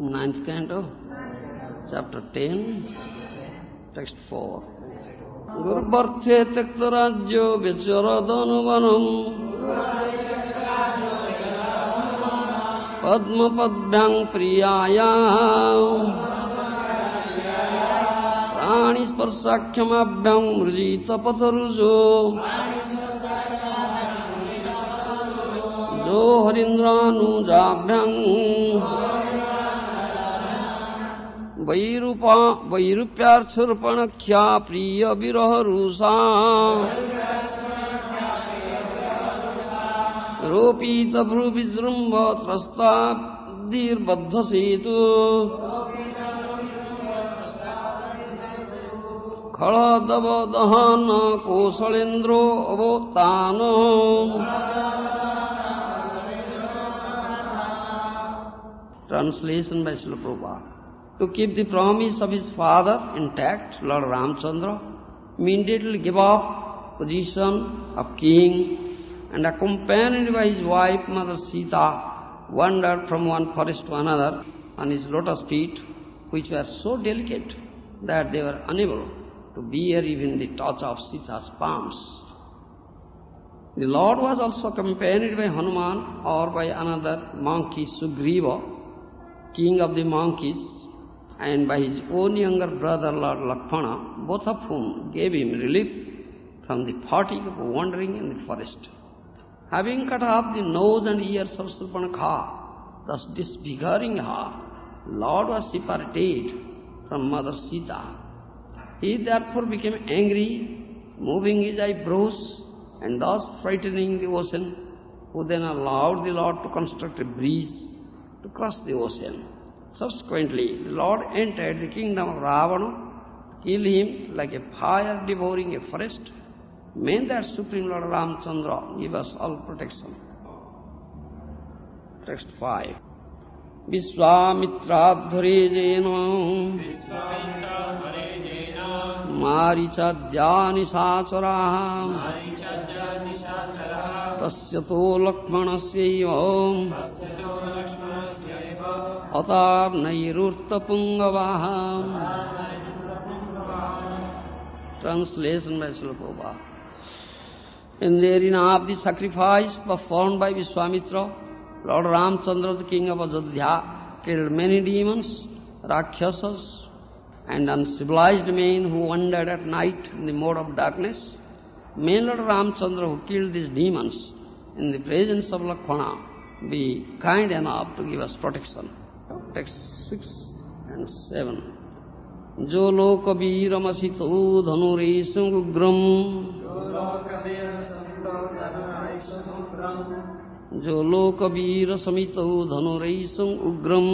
ninth canto, chapter 10, text 4. गुरुवर्थे त्यक्तराज्यो व्यचरदनुवनम् पद्मपद्भ्याम् प्रियायाम् प्राणिस्पर्शाख्यमाभ्याम् मृजीतपथरुजो जो हरीन्द्रानुजाभ्याम् वैरूपा वैरूप्यार्थर्पणख्या प्रिय विरह रूषा रोपीत रुषा रोपित भ्रुविजृम्भ त्रस्ताब्दीर्बद्धसेतु खळदव दहन कोसलेन्द्रो अवोत्तान। Translation by Srila To keep the promise of his father intact, Lord Ramchandra immediately gave up position of king and accompanied by his wife Mother Sita wandered from one forest to another on his lotus feet which were so delicate that they were unable to bear even the touch of Sita's palms. The Lord was also accompanied by Hanuman or by another monkey Sugriva, king of the monkeys, and by his own younger brother Lord Lakshmana, both of whom gave him relief from the fatigue of wandering in the forest. Having cut off the nose and ears of Surpanakha, thus disfiguring her, Lord was separated from Mother Sita. He therefore became angry, moving his eyebrows and thus frightening the ocean, who then allowed the Lord to construct a bridge to cross the ocean. Subsequently, the Lord entered the kingdom of Ravana, killed him like a fire devouring a forest. May that Supreme Lord Ramchandra give us all protection. Text 5. विश्वामित्राध्वरेजेन मारिचाद्यानि साचराः तस्य तो लक्ष्मणस्यैव अतार्नैरुर्तपुङ्गवाः Translation by Srila Prabhupada. In the arena of the sacrifice performed by Vishwamitra, Lord Ramchandra, the king of Ajodhya, killed many demons, rakshasas, and uncivilized men who wandered at night in the mode of darkness. May Lord Ramchandra, who killed these demons in the presence of Lakshmana, be kind enough to give us protection. Text six and seven जो लोक वीर मसितो धनुरेशुग्रम जो लोक वीर समित धनुरेशुग्रम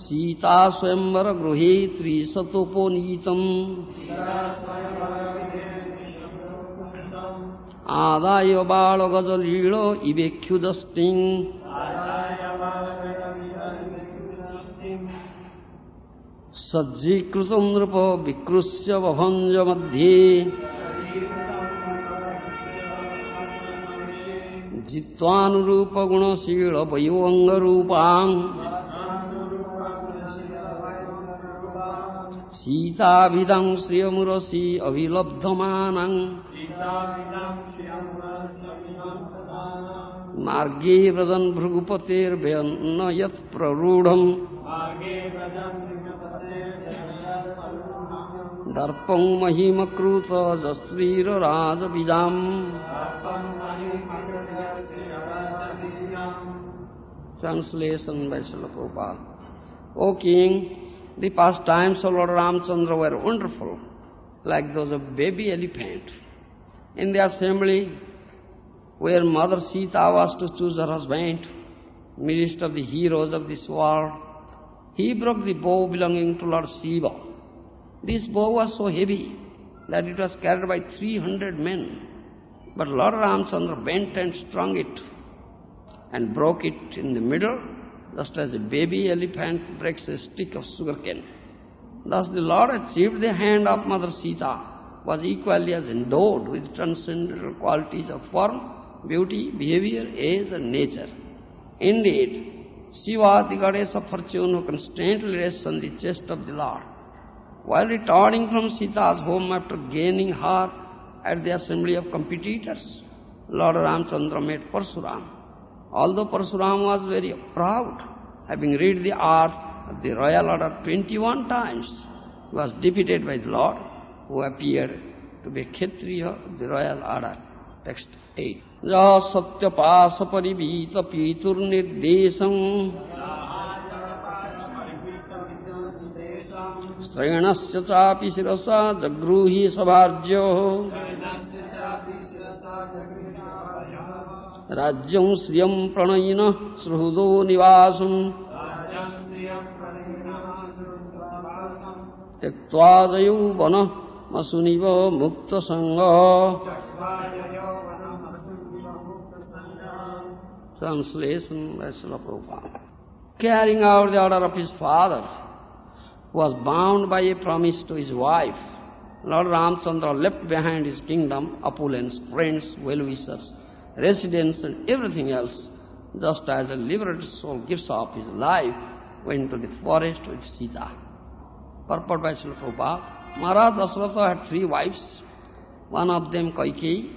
सीता स्वयंवर गृहे त्रिशतोपनीतम ಆದಾಯ ಬಾಳಗದಲೀಳೋ ಇವೆಖ್ಯುದಸ್ತಿಂ ಸಜ್ಜೀಕೃತ ನೃಪ ವಿಕೃಷ್ಯ ಬಭಂಜ ಮಧ್ಯೆ ಜಿತ್ವಾನುರೂಪಗುಣಶೀಲ ವಯೋಂಗರೂಪಾಂ सीताभिदं श्रियमुरसि अभिलब्धमानम् मार्गे व्रजन् भृगुपतेर्व्यन्न यत् प्ररूढम्। दर्पं महिमकृत जस्वीरराजबीजाम् Translation by Srila Prabhupada. O king, the pastimes of Lord Ramchandra were wonderful, like those of baby elephant. In the assembly, where Mother Sita was to choose her husband, midst of the heroes of this world, he broke the bow belonging to Lord Shiva. This bow was so heavy that it was carried by 300 men. But Lord Ramchandra bent and strung it and broke it in the middle, just as a baby elephant breaks a stick of sugarcane. Thus the Lord achieved the hand of Mother Sita, was equally as endowed with transcendental qualities of form, beauty, behavior, age and nature. Indeed, Shiva, the goddess of fortune, who constantly rests on the chest of the Lord. While returning from Sita's home after gaining her at the assembly of competitors, Lord Ramchandra met Parsuram. Although Parsuram was very proud, having read the art of the royal order 21 times, was defeated by the Lord, who appeared to be Kshatriya the royal order. Text 8. Ja satyapasa parivita pitur nirdesam श्रयणस्य चापि शिरसा जगृही सभार्ज्यो राज्यं श्रियं प्रणयिनः सुहृदो निवासम् त्यक्त्वादयो वनः मसुनिव मुक्तसङ्गः Translation by Srila. Carrying out the order of his father, was bound by a promise to his wife. Lord Ramchandra left behind his kingdom, opulence, friends, well-wishers, residence and everything else, just as a liberated soul gives up his life, went to the forest with Sita. Purport by Srila Prabhupada. Maharaj Dasratha had three wives. One of them, Kaikeyi,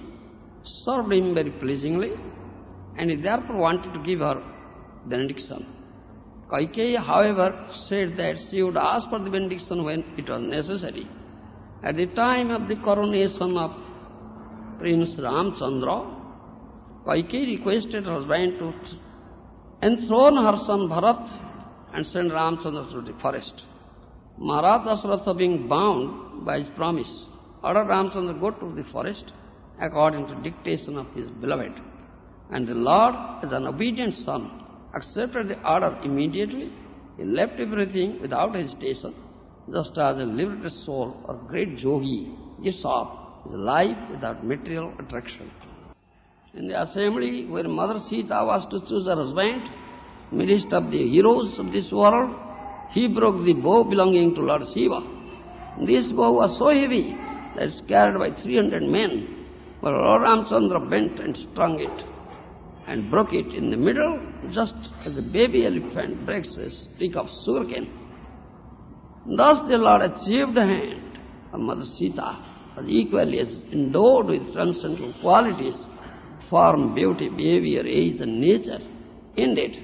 served him very pleasingly, and he therefore wanted to give her benediction. Kaikeyi, however, said that she would ask for the benediction when it was necessary. At the time of the coronation of Prince Ramchandra, Kaikeyi requested her husband to enthrone her son Bharat and send Ramchandra to the forest. Maharaj Dasratha being bound by his promise, ordered Ramchandra go to the forest according to dictation of his beloved. And the Lord, as an obedient son, accepted the order immediately. He left everything without hesitation, just as a liberated soul or great yogi gives up his life without material attraction. In the assembly where Mother Sita was to choose her husband, midst of the heroes of this world, he broke the bow belonging to Lord Shiva. This bow was so heavy that it's carried by 300 men, but Lord Ramchandra bent and strung it and broke it in the middle, just as a baby elephant breaks a stick of sugarcane. Thus the Lord achieved the hand of Mother Sita, was equally as endowed with transcendental qualities, form, beauty, behavior, age and nature. Indeed,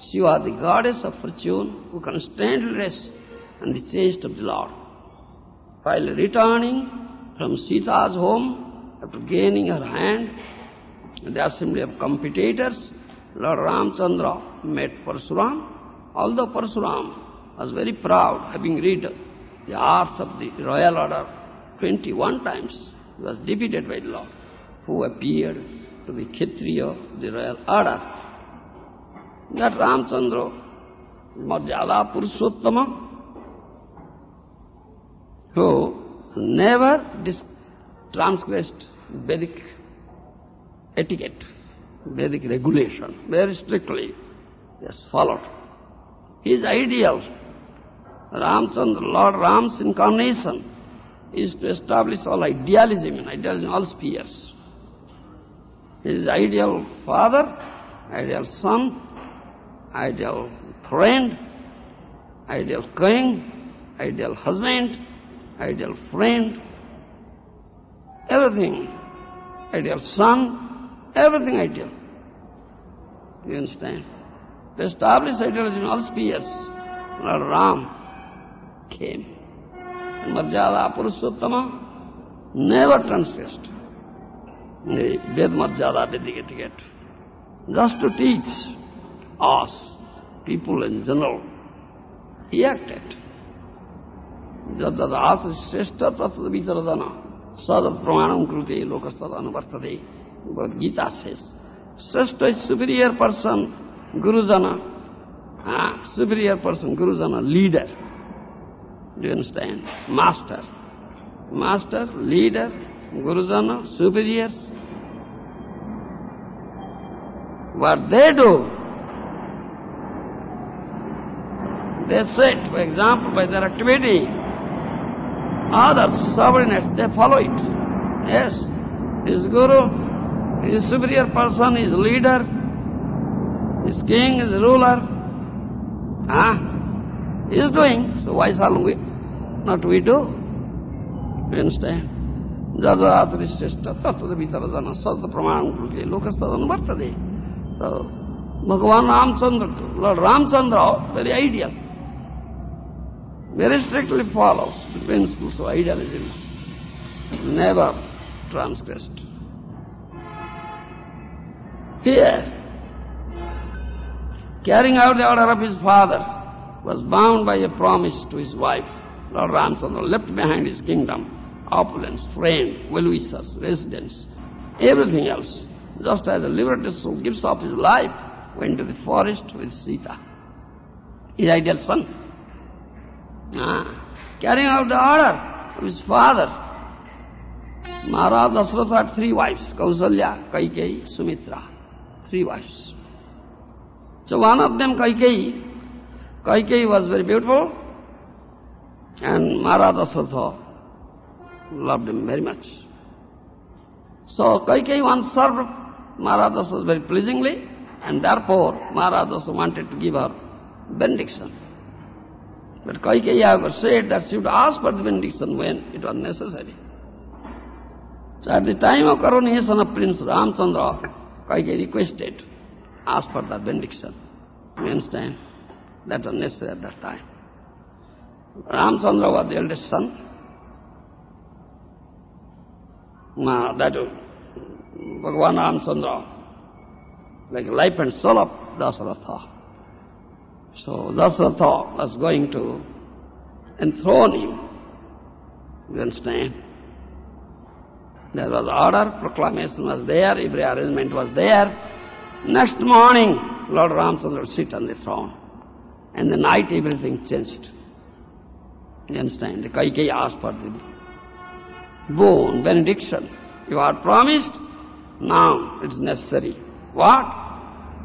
she was the goddess of fortune who constantly rests on the chest of the Lord. While returning from Sita's home, after gaining her hand, in the assembly of competitors, Lord Ramchandra met Parsuram. Although Parsuram was very proud, having read the arts of the royal order 21 times, he was defeated by the Lord, who appeared to be Kshatriya, the royal order. That Ramchandra, Marjada Purushottama, who never transgressed Vedic etiquette, Vedic regulation, very strictly, yes, followed. His ideal, Ramchandra, Lord Ram's incarnation, is to establish all idealism and idealism all spheres. His ideal father, ideal son, ideal friend, ideal king, ideal husband, ideal friend, everything, ideal son, everything ideal. You understand? To establish idealism in all spheres, Lord Ram came. And Marjada Purushottama never transgressed the Vedic etiquette. Just to teach us, people in general, he acted. Jadadasa shrestha tattva vicharadana sadat pramanam krute lokastada anuvartate. But Gita says, Srashta is superior person, Gurujana. Ah, superior person, Gurujana, leader. Do you understand? Master. Master, leader, Gurujana, superiors. What they do, they set, for example, by their activity, others, subordinates, they follow it. Yes, his guru, his superior person, his leader, his king, his ruler, ah, he is doing, so why shall we not we do? You understand? Sadha pramanam krute lokastadana vartade. So, Bhagavan Ramchandra, Lord Ramchandra, very ideal very strictly follows the principles of idealism, never transgressed. Here, carrying out the order of his father, was bound by a promise to his wife. Lord Ramchandra left behind his kingdom, opulence, friend, well-wishers, residence, everything else. Just as a liberated soul gives up his life, went to the forest with Sita, his ideal son. Ah, carrying out the order of his father. Maharaj had three wives, Kausalya, Kaikeyi, Sumitra. Three wives. So one of them, Kaikeyi, Kaikeyi was very beautiful, and Maharaj loved him very much. So Kaikeyi once served Maharaj Dasratha very pleasingly, and therefore Maharaj wanted to give her benediction. But Kaikeyi however said that she would ask for the benediction when it was necessary. So at the time of coronation of Prince Ramchandra, Kaikeyi requested, asked for the benediction. You understand? That was necessary at that time. Ramchandra was the eldest son. Now that Bhagavan Ramchandra, like life and soul of Dasaratha. So Dasaratha was going to enthrone him. You understand? There was order, proclamation was there, every arrangement was there. Next morning, Lord Ramchandra sit on the throne. And the night everything changed. You understand? The Kaikeyi asked for the boon, benediction. You are promised, now it is necessary. What?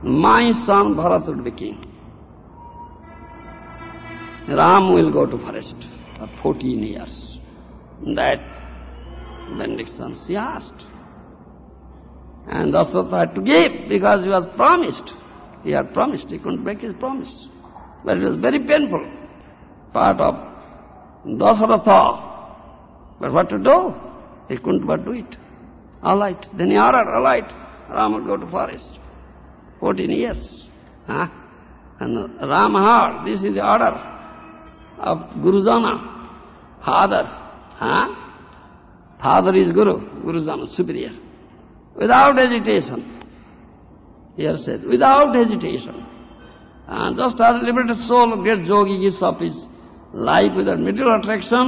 My son Bharat would be king. Ram will go to forest for 14 years. That benediction she asked. And Dasratha had to give because he was promised. He had promised, he couldn't break his promise. But it was very painful, part of Dasaratha. But what to do? He couldn't but do it. All right. Then he ordered, Ram will go to forest. Fourteen years. Huh? And Ram heard, this is the order of Gurujana, father. Huh? Father is Guru, Gurujana, superior. Without hesitation. Here said, without hesitation. And just as a liberated soul, great yogi gives up his life without material attraction,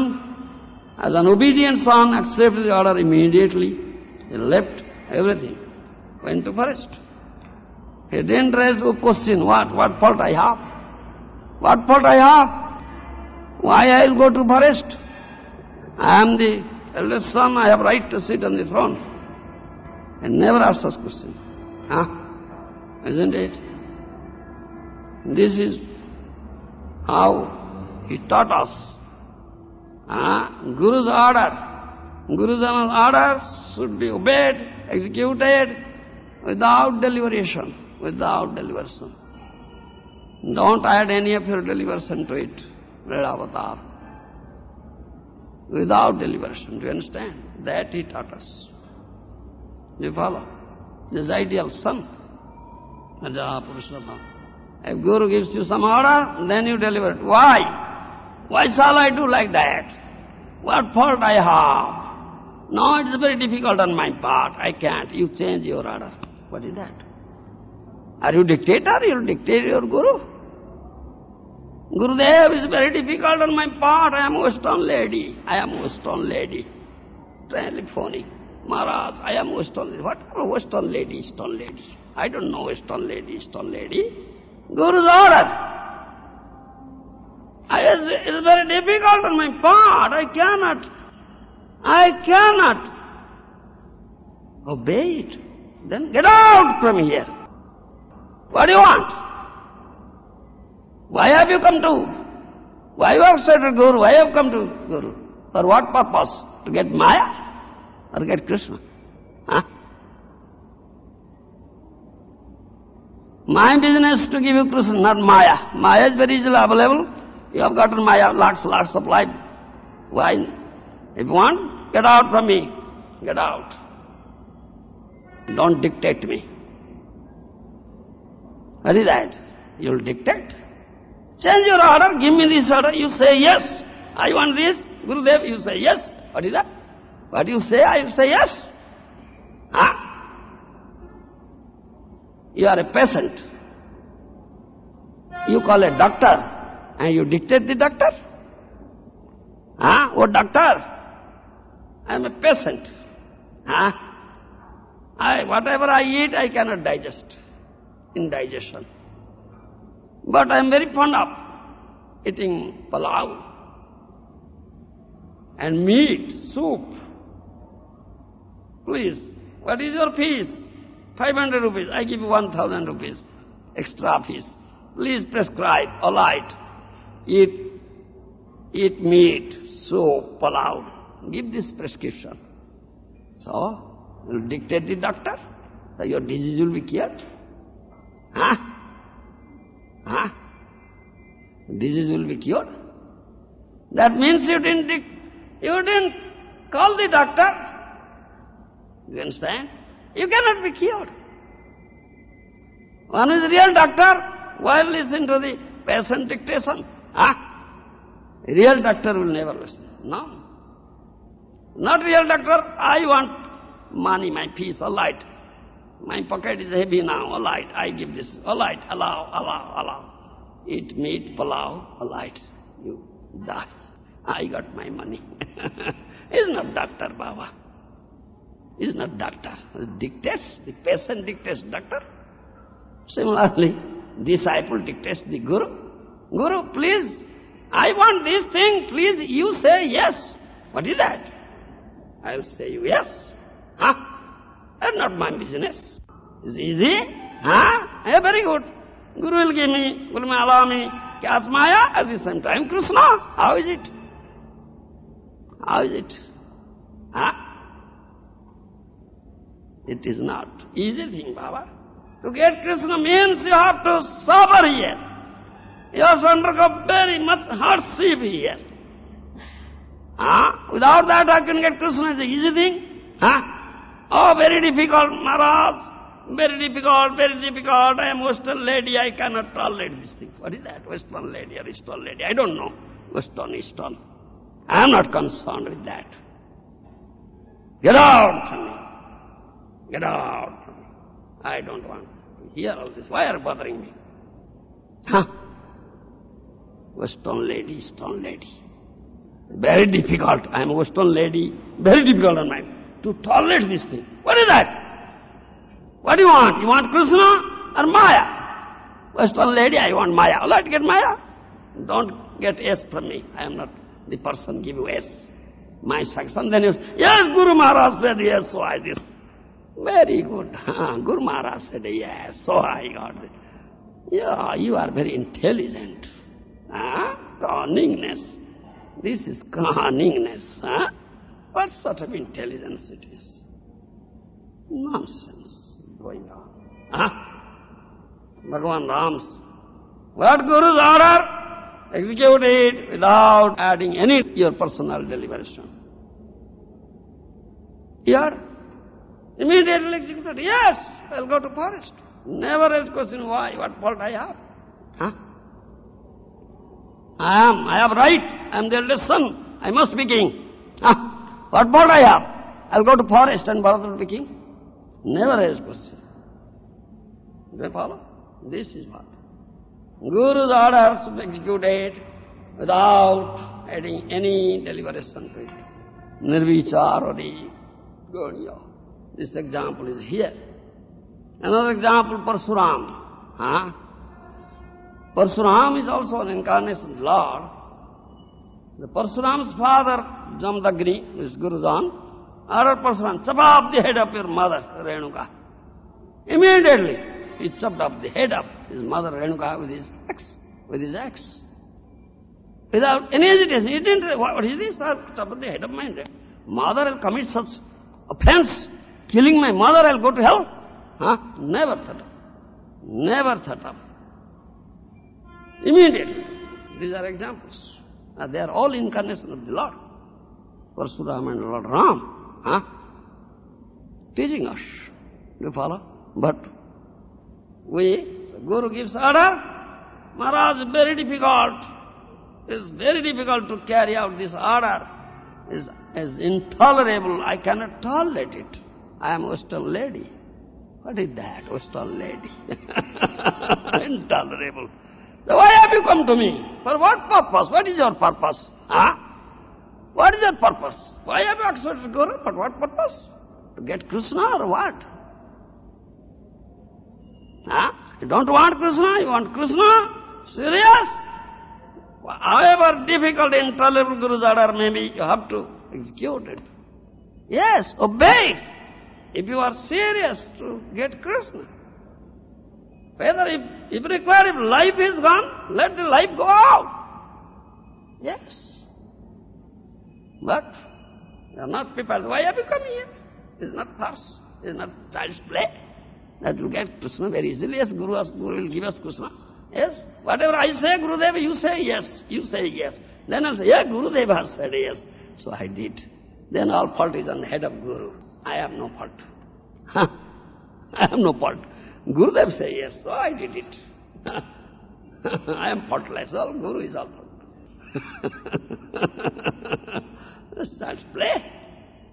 as an obedient son accepts the order immediately. He left everything, went to forest. He didn't raise a question, what, what fault I have? What fault I have? Why I'll go to forest? I am the eldest son, I have right to sit on the throne. And never asked such question. Huh? Isn't it? This is how he taught us. Huh? Guru's order. Guru's orders should be obeyed, executed without deliberation, without deliberation. Don't add any of your deliberation to it, Red Avatar. Without deliberation, do you understand? That he taught us. Do you follow? This ideal son. Raja Purushottam. If Guru gives you some order, then you deliver it. Why? Why shall I do like that? What fault I have? No, it's very difficult on my part. I can't. You change your order. What is that? Are you dictator? You dictate your Guru? Gurudev is very difficult on my part. I am a Western lady. I am a Western lady. Telephonic. Maharaj, I am Western lady. What are Western lady, Eastern lady? I don't know Western lady, Eastern lady. Guru's order. I, it is very difficult on my part. I cannot. I cannot obey it. Then get out from here. What do you want? Why have you come to? Why you have said Guru? Why have come to Guru? For what purpose? To get Maya? Or get Krishna? Huh? My business to give you Krishna, not Maya. Maya is very easily available. You have gotten Maya, lots, lots of life. Why? If you want, get out from me. Get out. Don't dictate me. What is that? You'll dictate? Change your order, give me this order, you say yes. I want this, Gurudev, you say yes. What is that? What do you say, I say yes. Huh? You are a patient. You call a doctor and you dictate the doctor. Huh? what doctor, I am a peasant. Huh? I, whatever I eat, I cannot digest. Indigestion. But I am very fond of eating palau and meat, soup. Please, what is your fees? 500 rupees. I give you 1000 rupees. Extra fees. Please prescribe, all right. Eat, eat meat, soup, palau. Give this prescription. So, you dictate the doctor, so your disease will be cured. Huh? Huh? Disease will be cured. That means you didn't, you didn't call the doctor. You understand? You cannot be cured. One is real doctor, while listen to the patient dictation. Huh? Real doctor will never listen. No. Not real doctor, I want money, my fees, all right. My pocket is heavy now, all right, I give this, all right, allow, allow, allow. Eat meat, palau, all right, you die. I got my money. He's not doctor, Baba. He's not doctor. Dictates, the patient dictates doctor. Similarly, disciple dictates the guru. Guru, please, I want this thing, please you say yes. What is that? I will say yes. Huh? That's not my business. It's easy. Huh? Yeah, very good. Guru will give me, Guru will allow me. Maya at the same time Krishna. How is it? How is it? Huh? It is not easy thing, Baba. To get Krishna means you have to suffer here. You have to undergo very much hardship here. Huh? Without that I can get Krishna is an easy thing. Huh? Oh, very difficult, Maharaj. Very difficult, very difficult. I am Western lady, I cannot tolerate this thing. What is that? Western lady or Eastern lady? I don't know. Western, Eastern. I am not concerned with that. Get out from me. Get out from me. I don't want to hear all this. Why are you bothering me? Huh? Western lady, Eastern lady. Very difficult. I am a Western lady. Very difficult on my to tolerate this thing. What is that? What do you want? You want Krishna or Maya? Western lady, I want Maya. All right, get Maya. Don't get S from me. I am not the person give you S. My section. Then you say, yes, Guru Maharaj said yes, so I this. Very good. Guru Maharaj said yes, so I got it. Yeah, you are very intelligent. Huh? Cunningness. This is cunningness. Huh? What sort of intelligence it is? Nonsense going on. Huh? Bhagavan Ram's. What Guru's order? Execute it without adding any your personal deliberation. Here, immediately executed. Yes, I'll go to forest. Never ask question why, what fault I have. Huh? I am, I have right, I am the eldest son, I must be king. Huh? What fault I have? I'll go to forest and Bharata will be king. Never ask question. Do you follow? This is what. Guru's orders executed without adding any deliberation to it. Nirvicharari. Gauriya. This example is here. Another example, Parsuram. Huh? Ah, Parsuram is also an incarnation of Lord. The Parsuram's father, Jamdagni, is Gurujan, ordered Parsuram, chop off the head of your mother, Renuka. Immediately, he chopped off the head of his mother, Renuka, with his axe, with his axe. Without any hesitation, he didn't, what is this? Chop off the head of my mother I'll commit such offense, killing my mother, I'll go to hell. Huh? Never thought of. Never thought of. Immediately. These are examples. Uh, they are all incarnation of the Lord. Parsuram and Lord Ram. Huh? Teaching us. Do you follow? But we, the Guru gives order. Maharaj, is very difficult. It's very difficult to carry out this order. It's, it's intolerable. I cannot tolerate it. I am Western lady. What is that, Western lady? intolerable. Why have you come to me? For what purpose? What is your purpose? Huh? What is your purpose? Why have you accepted Guru? For what purpose? To get Krishna or what? Huh? You don't want Krishna, you want Krishna? Serious? However difficult, intolerable Guru's order may be, you have to execute it. Yes, obey it. If you are serious to get Krishna. Whether if, if required, if life is gone, let the life go out. Yes. But you are not prepared. Why have you come here? It's not farce. It's not child's play. That will get Krishna very easily. Yes, Guru, Guru will give us Krishna. Yes, whatever I say, Guru Gurudev, you say yes. You say yes. Then I'll say, yeah, Gurudev has said yes. So I did. Then all fault is on the head of Guru. I have no fault. I have no fault. Gurudev say yes, so I did it. I am faultless, all Guru is all fault. That's play.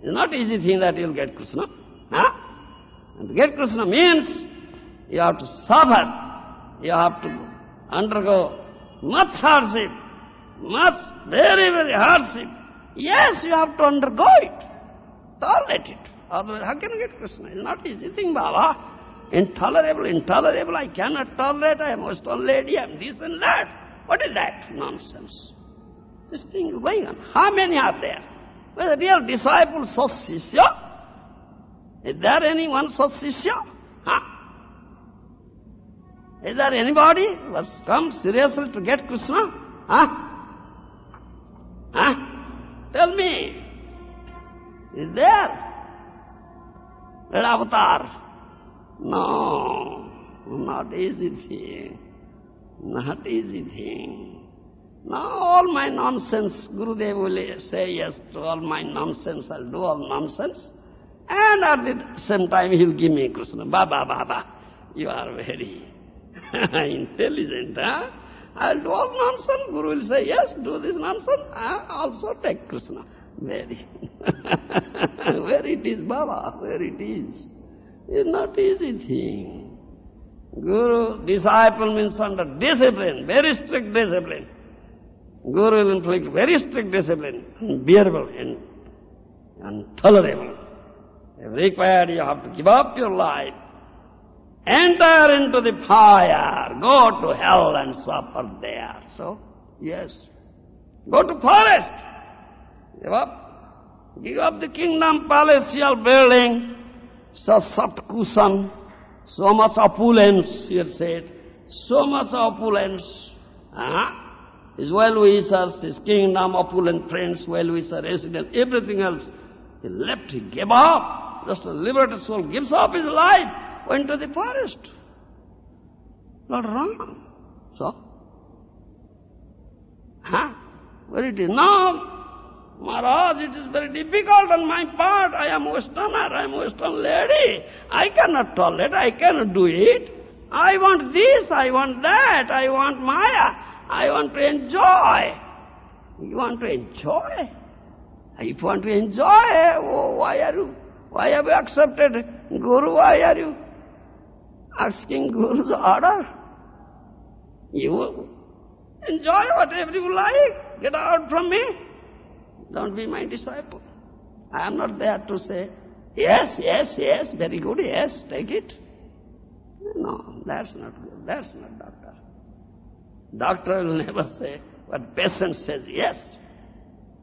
It's not easy thing that you'll get Krishna. Huh? And to get Krishna means you have to suffer, you have to undergo much hardship, much, very, very hardship. Yes, you have to undergo it, tolerate it. Otherwise, how can you get Krishna? It's not easy thing, Baba. Intolerable, intolerable, I cannot tolerate, I am a stone lady, I am this and that. What is that? Nonsense. This thing is going on. How many are there? Well, the real disciples such Sishya? Is there anyone such Sishya? Huh? Is there anybody who has come seriously to get Krishna? Huh? Huh? Tell me. Is there? Red avatar. No, not easy thing. Not easy thing. Now all my nonsense, Gurudev will say yes to all my nonsense, I'll do all nonsense. And at the same time he'll give me Krishna. Baba, Baba, you are very intelligent, huh? I'll do all nonsense. Guru will say, yes, do this nonsense. I also take Krishna. Very. where it is, Baba, where it is. It's not easy thing. Guru, disciple means under discipline, very strict discipline. Guru will inflict very strict discipline, unbearable and intolerable. If required, you have to give up your life, enter into the fire, go to hell and suffer there. So, yes, go to forest, give up, give up the kingdom, palatial building, such soft cushion, so much opulence, he said, so much opulence. Uh-huh. His well-wishers, his kingdom, opulent friends, well-wisher, resident, everything else. He left, he gave up. Just a liberated soul gives up his life, went to the forest. Not wrong. So? Huh? Where it is now, Maharaj, it is very difficult on my part. I am Westerner, I am Western lady. I cannot tolerate, I cannot do it. I want this, I want that, I want Maya. I want to enjoy. You want to enjoy? If you want to enjoy, oh, why are you, why have you accepted Guru? Why are you asking Guru's order? You enjoy whatever you like. Get out from me. Don't be my disciple. I am not there to say, Yes, yes, yes, very good, yes, take it. No, that's not good. That's not doctor. Doctor will never say what patient says, yes.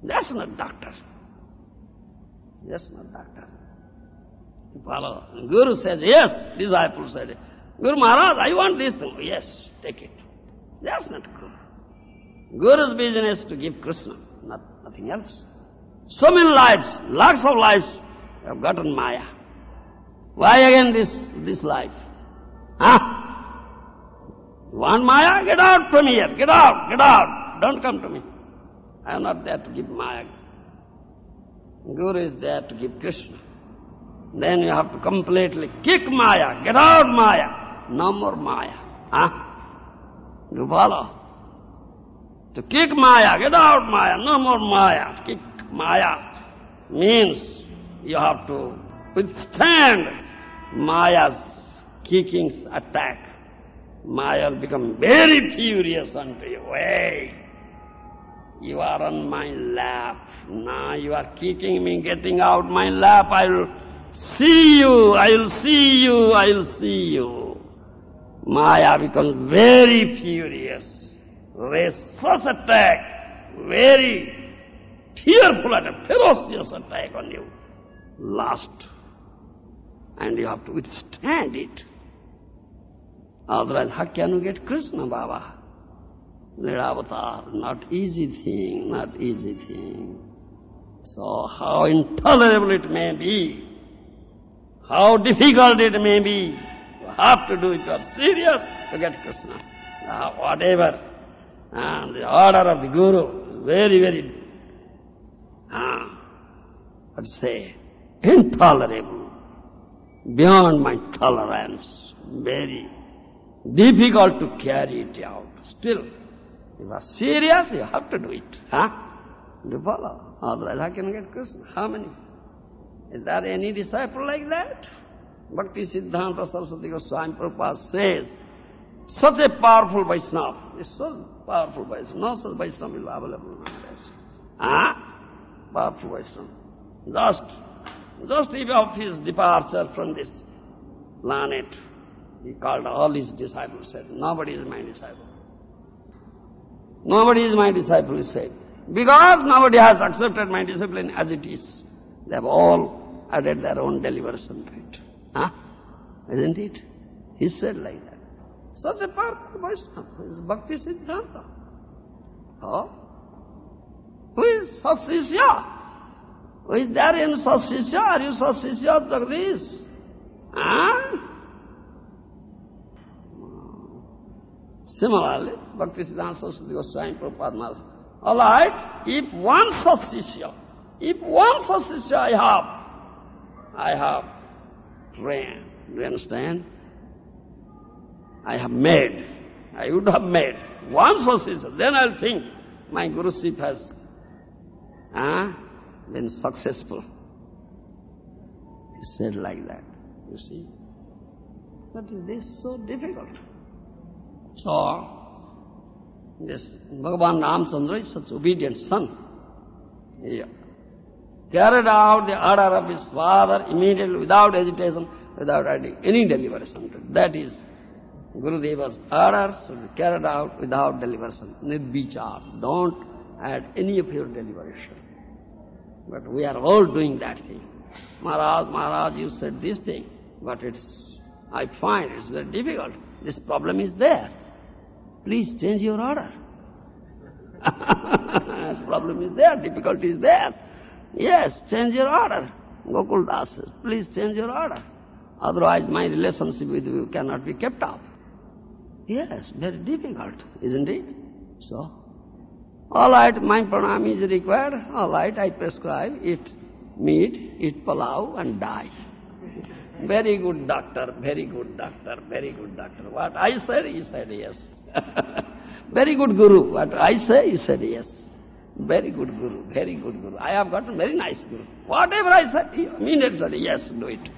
That's not doctor. That's not doctor. You follow. Guru says, yes. Disciple said, Guru Maharaj, I want this thing. Yes, take it. That's not Guru. Guru's business to give Krishna, not, nothing else. So many lives, lots of lives have gotten Maya. Why again this, this life? Huh? You want Maya? Get out from here. Get out, get out. Don't come to me. I am not there to give Maya. Guru is there to give Krishna. Then you have to completely kick Maya. Get out Maya. No more Maya. Huh? You follow? To kick Maya, get out Maya, no more Maya. Kick Maya means you have to withstand Maya's kicking's attack. Maya will become very furious unto you. Hey, you are on my lap. Now you are kicking me, getting out my lap. I will see you, I will see you, I will see you. Maya becomes very furious such attack, very fearful attack, ferocious attack on you. Last. And you have to withstand it. Otherwise, how can you get Krishna, Baba? avatar, not easy thing, not easy thing. So how intolerable it may be, how difficult it may be, you have to do it. You are serious to get Krishna. Now, whatever and the order of the Guru is very, very, ah, what to say, intolerable, beyond my tolerance, very difficult to carry it out. Still, if you are serious, you have to do it. Huh? You follow. Otherwise, how can get Krishna? How many? Is there any disciple like that? Bhakti Siddhanta Saraswati Goswami Prabhupada says, such a powerful Vaishnava, so powerful Vaishnava, no such Vaishnava is available nowadays. Ah, powerful Vaishnava. Just, just even of his departure from this planet, he called all his disciples, said, nobody is my disciple. Nobody is my disciple, he said. Because nobody has accepted my discipline as it is. They have all added their own deliberation to it. Huh? Isn't it? He said like that. Such a powerful Vaishnava is Bhakti Siddhanta. Oh? Who is Sasishya? Who is there in Sasishya? Are you Sasishya Jagdish? Huh? Similarly, Bhakti Siddhanta Saraswati Goswami Prabhupada All right, if one Sasishya, if one Sasishya I have, I have trained, do you understand? I have made, I would have made one association, then I'll think my Guruship has uh, been successful. He said like that, you see. But this is so difficult. So, this Bhagavan Ramchandra is such obedient son. He carried out the order of his father immediately, without hesitation, without any deliberation. That is Gurudeva's orders should be carried out without deliberation. Nirvichar. Don't add any of your deliberation. But we are all doing that thing. Maharaj, Maharaj, you said this thing, but it's, I find it's very difficult. This problem is there. Please change your order. problem is there, difficulty is there. Yes, change your order. Gokul Das says, please change your order. Otherwise my relationship with you cannot be kept up. Yes, very difficult, isn't it? So, all right, my pranam is required, all right, I prescribe, eat meat, eat palau and die. Very good doctor, very good doctor, very good doctor. What I said, he said yes. very good guru, what I say, he said yes. Very good guru, very good guru. I have got a very nice guru. Whatever I said, he immediately said, yes, do it.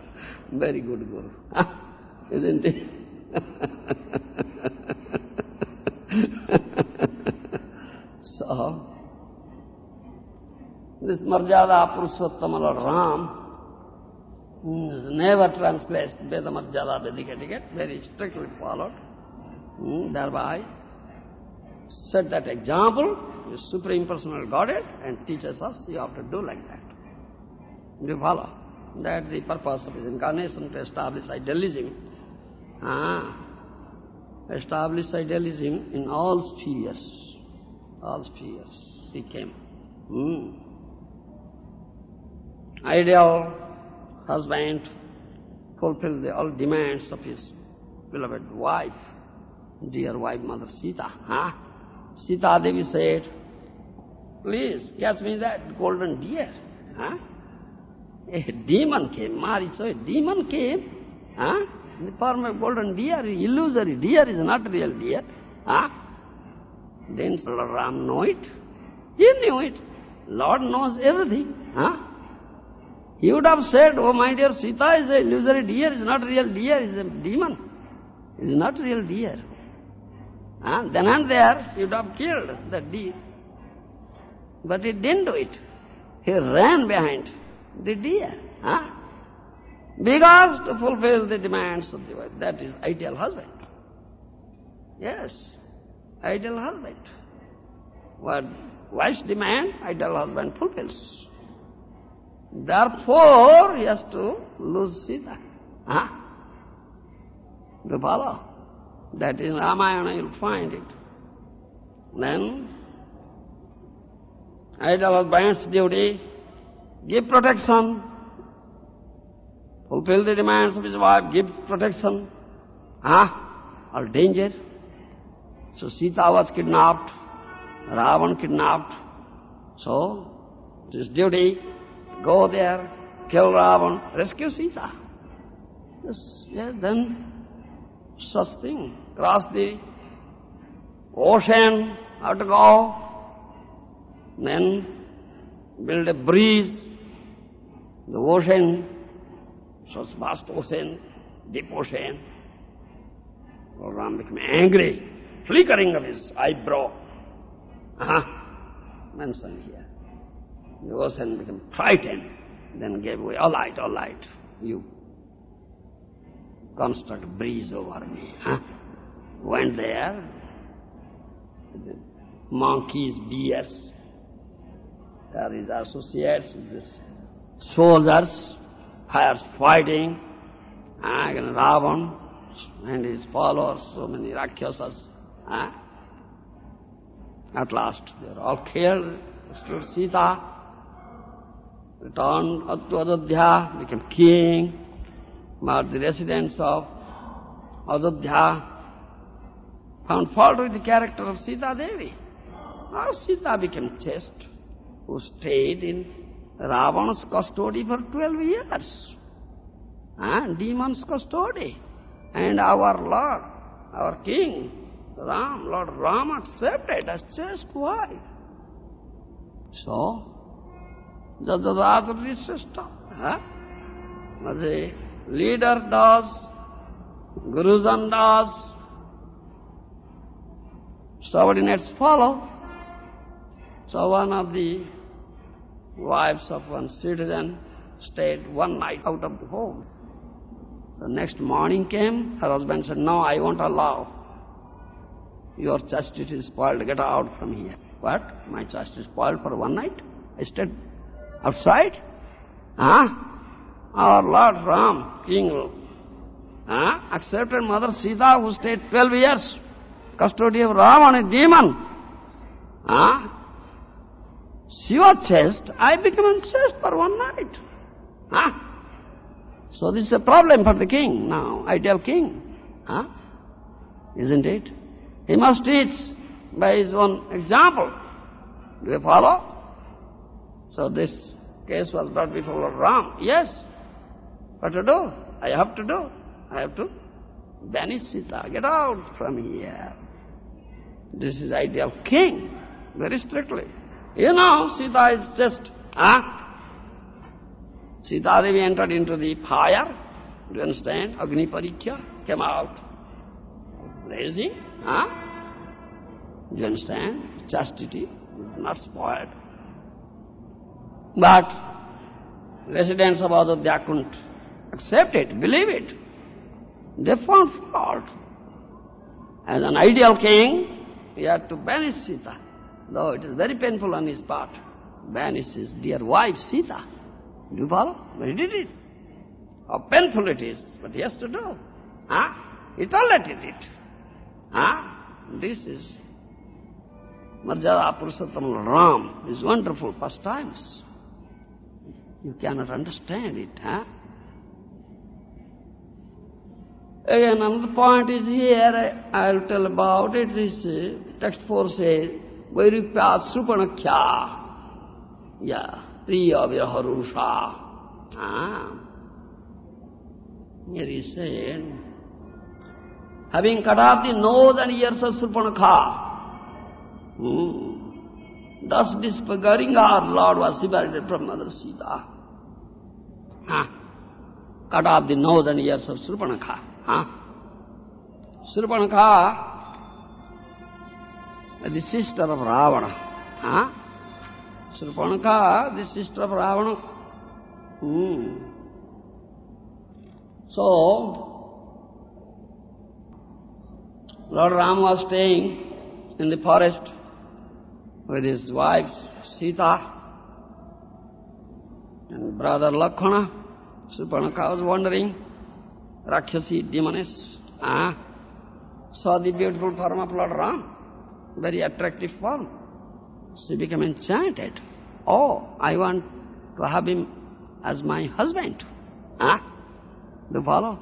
Very good Guru. Isn't it? so, This Marjada Purushottama Lord Ram mm, never transgressed Veda Marjada Vedic etiquette, very strictly followed. Mm, thereby set that example, the Supreme Personal Godhead, and teaches us you have to do like that. You follow? That the purpose of his incarnation to establish idealism. Ah, establish idealism in all spheres. All spheres he came. Hmm. Ideal husband fulfilled the all demands of his beloved wife, dear wife Mother Sita. Huh? Sita Devi said, please catch me that golden deer. Huh? A demon came, Maricha, a demon came. Ah? In the form of golden deer, illusory deer is not real deer. Huh? Ah? Then Lord Ram know it. He knew it. Lord knows everything. Huh? He would have said, oh my dear Sita is a illusory deer, is not real deer, is a demon. Is not real deer. Huh? Then and there, he would have killed the deer. But he didn't do it. He ran behind the deer. Huh? Because to fulfill the demands of the wife, that is ideal husband. Yes, ideal husband. What wife's demand, ideal husband fulfills. Therefore, he has to lose Sita. Huh? You follow? That in Ramayana you'll find it. Then, ideal husband's duty, give protection, fulfill the demands of his wife, give protection, ah, or danger. So Sita was kidnapped, Ravan kidnapped. So, his duty, go there, kill Ravan, rescue Sita. Yes, yeah, then such thing, cross the ocean, have to go, then build a bridge, the ocean, such vast ocean, deep ocean. Lord Ram became angry, flickering of his eyebrow. Uh-huh. Mentioned here. The ocean became frightened, then gave way. All right, you construct breeze over me. Huh? Went there, the monkeys, bears, there is associates, this soldiers, fires fighting, and Ravan and his followers, so many Rakshasas. Huh? At last they are all killed, stood Sita, returned to Ajodhya, became king, but the residents of Ajodhya found fault with the character of Sita Devi. Now Sita became chaste, who stayed in Ravana's custody for twelve years. And demon's custody. And our Lord, our King, Ram, Lord Ram accepted as chaste wife. So, Jajadadri system. Huh? The leader does, Gurujan does, subordinates follow. So one of the wives of one citizen stayed one night out of the home. The next morning came, her husband said, no, I won't allow. Your chastity is spoiled, get out from here. What? My chastity is spoiled for one night? I stayed outside? Huh? Our Lord Ram, King, huh? accepted Mother Sita who stayed 12 years, custody of Ravan, a demon. Huh? She was I became unchaste for one night. Huh? So this is a problem for the king now, ideal king. Huh? Isn't it? He must teach by his own example. Do you follow? So this case was brought before Lord Ram. Yes. What to do? I have to do. I have to banish Sita. Get out from here. This is ideal king, very strictly. You know, Sita is just, huh? Sita Devi entered into the fire, do you understand? Agni Parikya came out. Blazing, huh? Do you understand? Chastity is not spoiled. But residents of Ajodhya couldn't accept it, believe it. They found fault. As an ideal king, he had to banish Sita, though it is very painful on his part. Banish his dear wife Sita. Do you follow? But he did it. How painful it is, but he has to do. Huh? He tolerated it. Huh? This is Marjada Purushottam Ram, his wonderful pastimes. You cannot understand it, huh? Again, another point is here, I will tell about it. This uh, text 4 says, वैरूप्याश्रुपणख्या। या प्रिय विरहरूषा having cut off the nose and ears of Shurpanakha thus disfiguring our lord was separated from mother Sita cut off the nose and ears of Shurpanakha हा Shurpanakha the sister of Ravana. Huh? Surpanakha, the sister of Ravana. Hmm. So, Lord Ram was staying in the forest with his wife Sita and brother Lakshmana. Surpanakha was wandering, Rakshasi, demoness, ah, saw the beautiful form of Lord Ram, very attractive form. She became enchanted. Oh, I want to have him as my husband. Ah, do you follow?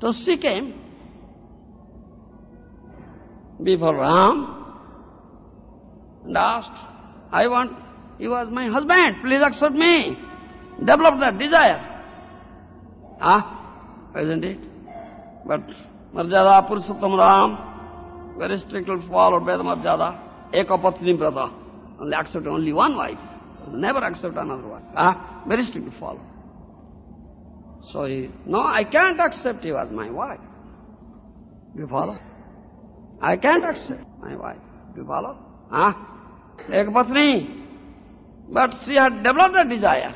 So she came before Ram and asked, I want you as my husband, please accept me. Develop that desire. Ah, isn't it? But Marjada Purushottam Ram, very strictly followed by the Marjada, Ekapatni Brata, only accept only one wife, never accept another wife. Ah, very strictly followed. So he, no, I can't accept you as my wife. Do you follow? I can't accept my wife. Do you follow? Ah, Ekapatni. But she had developed the desire.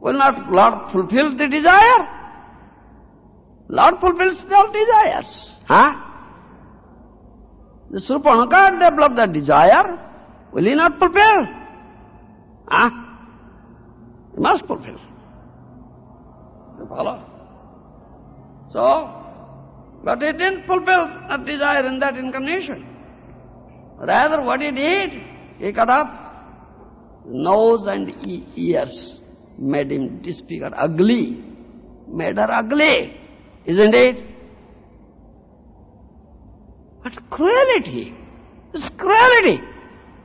Will not Lord fulfill the desire? Lord fulfills all desires. Huh? The Surpanakha developed the desire. Will he not fulfill? Huh? Ah. He must fulfill. You follow? So, but he didn't fulfill a desire in that incarnation. Rather, what he did, he cut off nose and ears, made him disfigured, ugly, made her ugly, isn't it? But cruelty, it's cruelty.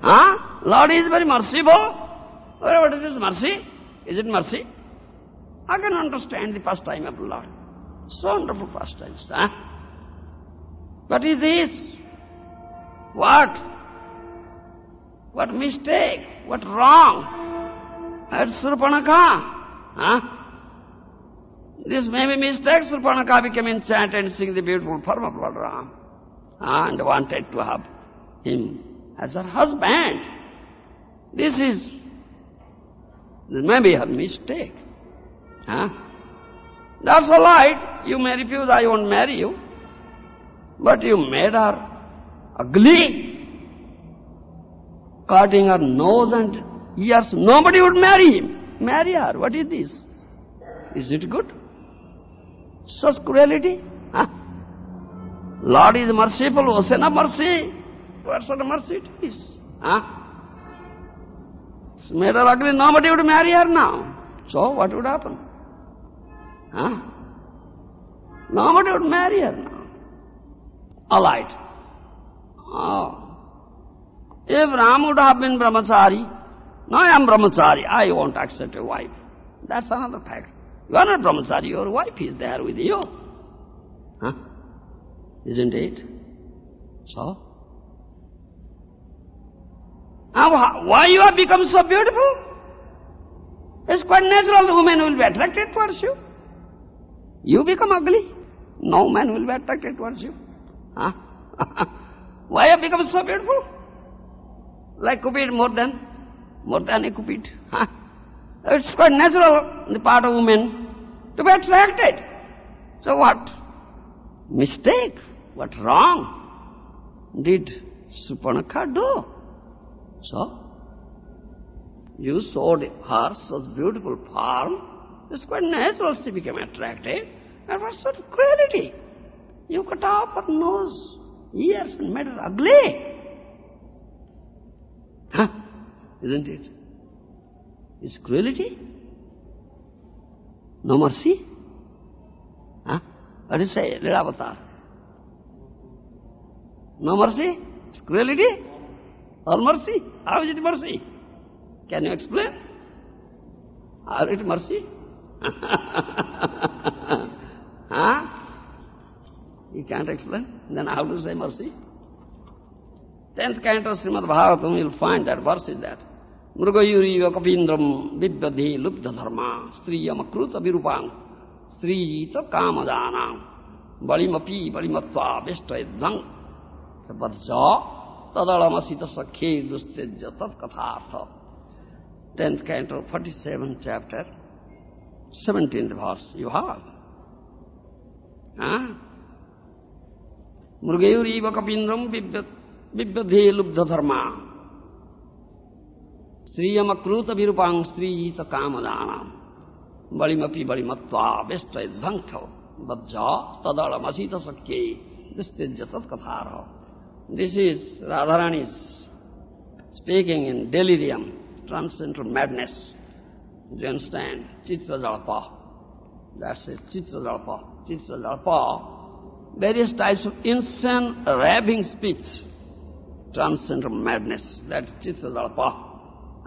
Huh? Lord is very merciful. What is this mercy? Is it mercy? I can understand the pastime of Lord. So wonderful pastimes, huh? But is this what? What mistake? What wrong? At Surpanakha. Huh? This may be mistake. Surpanakha became enchanted and sing the beautiful form of Lord Ram. And wanted to have him as her husband. This is, this may be her mistake. Huh? That's all right. You may refuse, I won't marry you. But you made her ugly, cutting her nose and ears. Nobody would marry him. Marry her. What is this? Is it good? Such cruelty? Huh? Lord is merciful, ocean of mercy. What sort of mercy it is? Huh? It's made ugly, nobody would marry her now. So what would happen? Huh? Nobody would marry her now. All right. Oh. If Ram would have been brahmachari, now I am brahmachari, I won't accept a wife. That's another fact. You are not brahmachari, your wife is there with you. Huh? Isn't it? So? Now, why you have become so beautiful? It's quite natural the woman will be attracted towards you. You become ugly, no man will be attracted towards you. Huh? Why have become so beautiful? Like Cupid more than more than a cupid. Huh? It's quite natural on the part of women to be attracted. So what? Mistake? What wrong did Surpanakha do? So, you showed her such beautiful form, it's quite natural she became attractive. And what sort of cruelty? You cut off her nose, ears and made her ugly. Huh? Isn't it? It's cruelty. No mercy. Huh? What do you say, little avatar? No mercy? It's cruelty? Or mercy? How is it mercy? Can you explain? Is it mercy? huh? You can't explain? Then how to say mercy? Tenth canto Srimad Bhagavatam, you'll find that verse is that. Mrugayuriva kapindram vibhyadhi lupta dharma striyam akruta virupam striyita kamajanam balimapi balimatva vestayadvang वर्ज तदड़मसी तखे दुस्तेज तत्कथार्थ। Tenth canto forty seven chapter seventeen verse you have मृगयुरीव कपीन्द्रम बिव्यधे लुब्धधर्मा श्रियमक्रूत विरूपां श्रीयीत कामदानाम बलिमपि बलिमत्वा व्यस्त ध्वंस बज्जा तदड़मसी तख्ये दिस्तिज तत्कथारह This is Radharani's speaking in delirium, transcendental madness. Do you understand? Chitra Jalpa. That's it, Chitra Jalpa. Chitra Jalpa. Various types of insane, raving speech. Transcendental madness. That's Chitra Jalpa.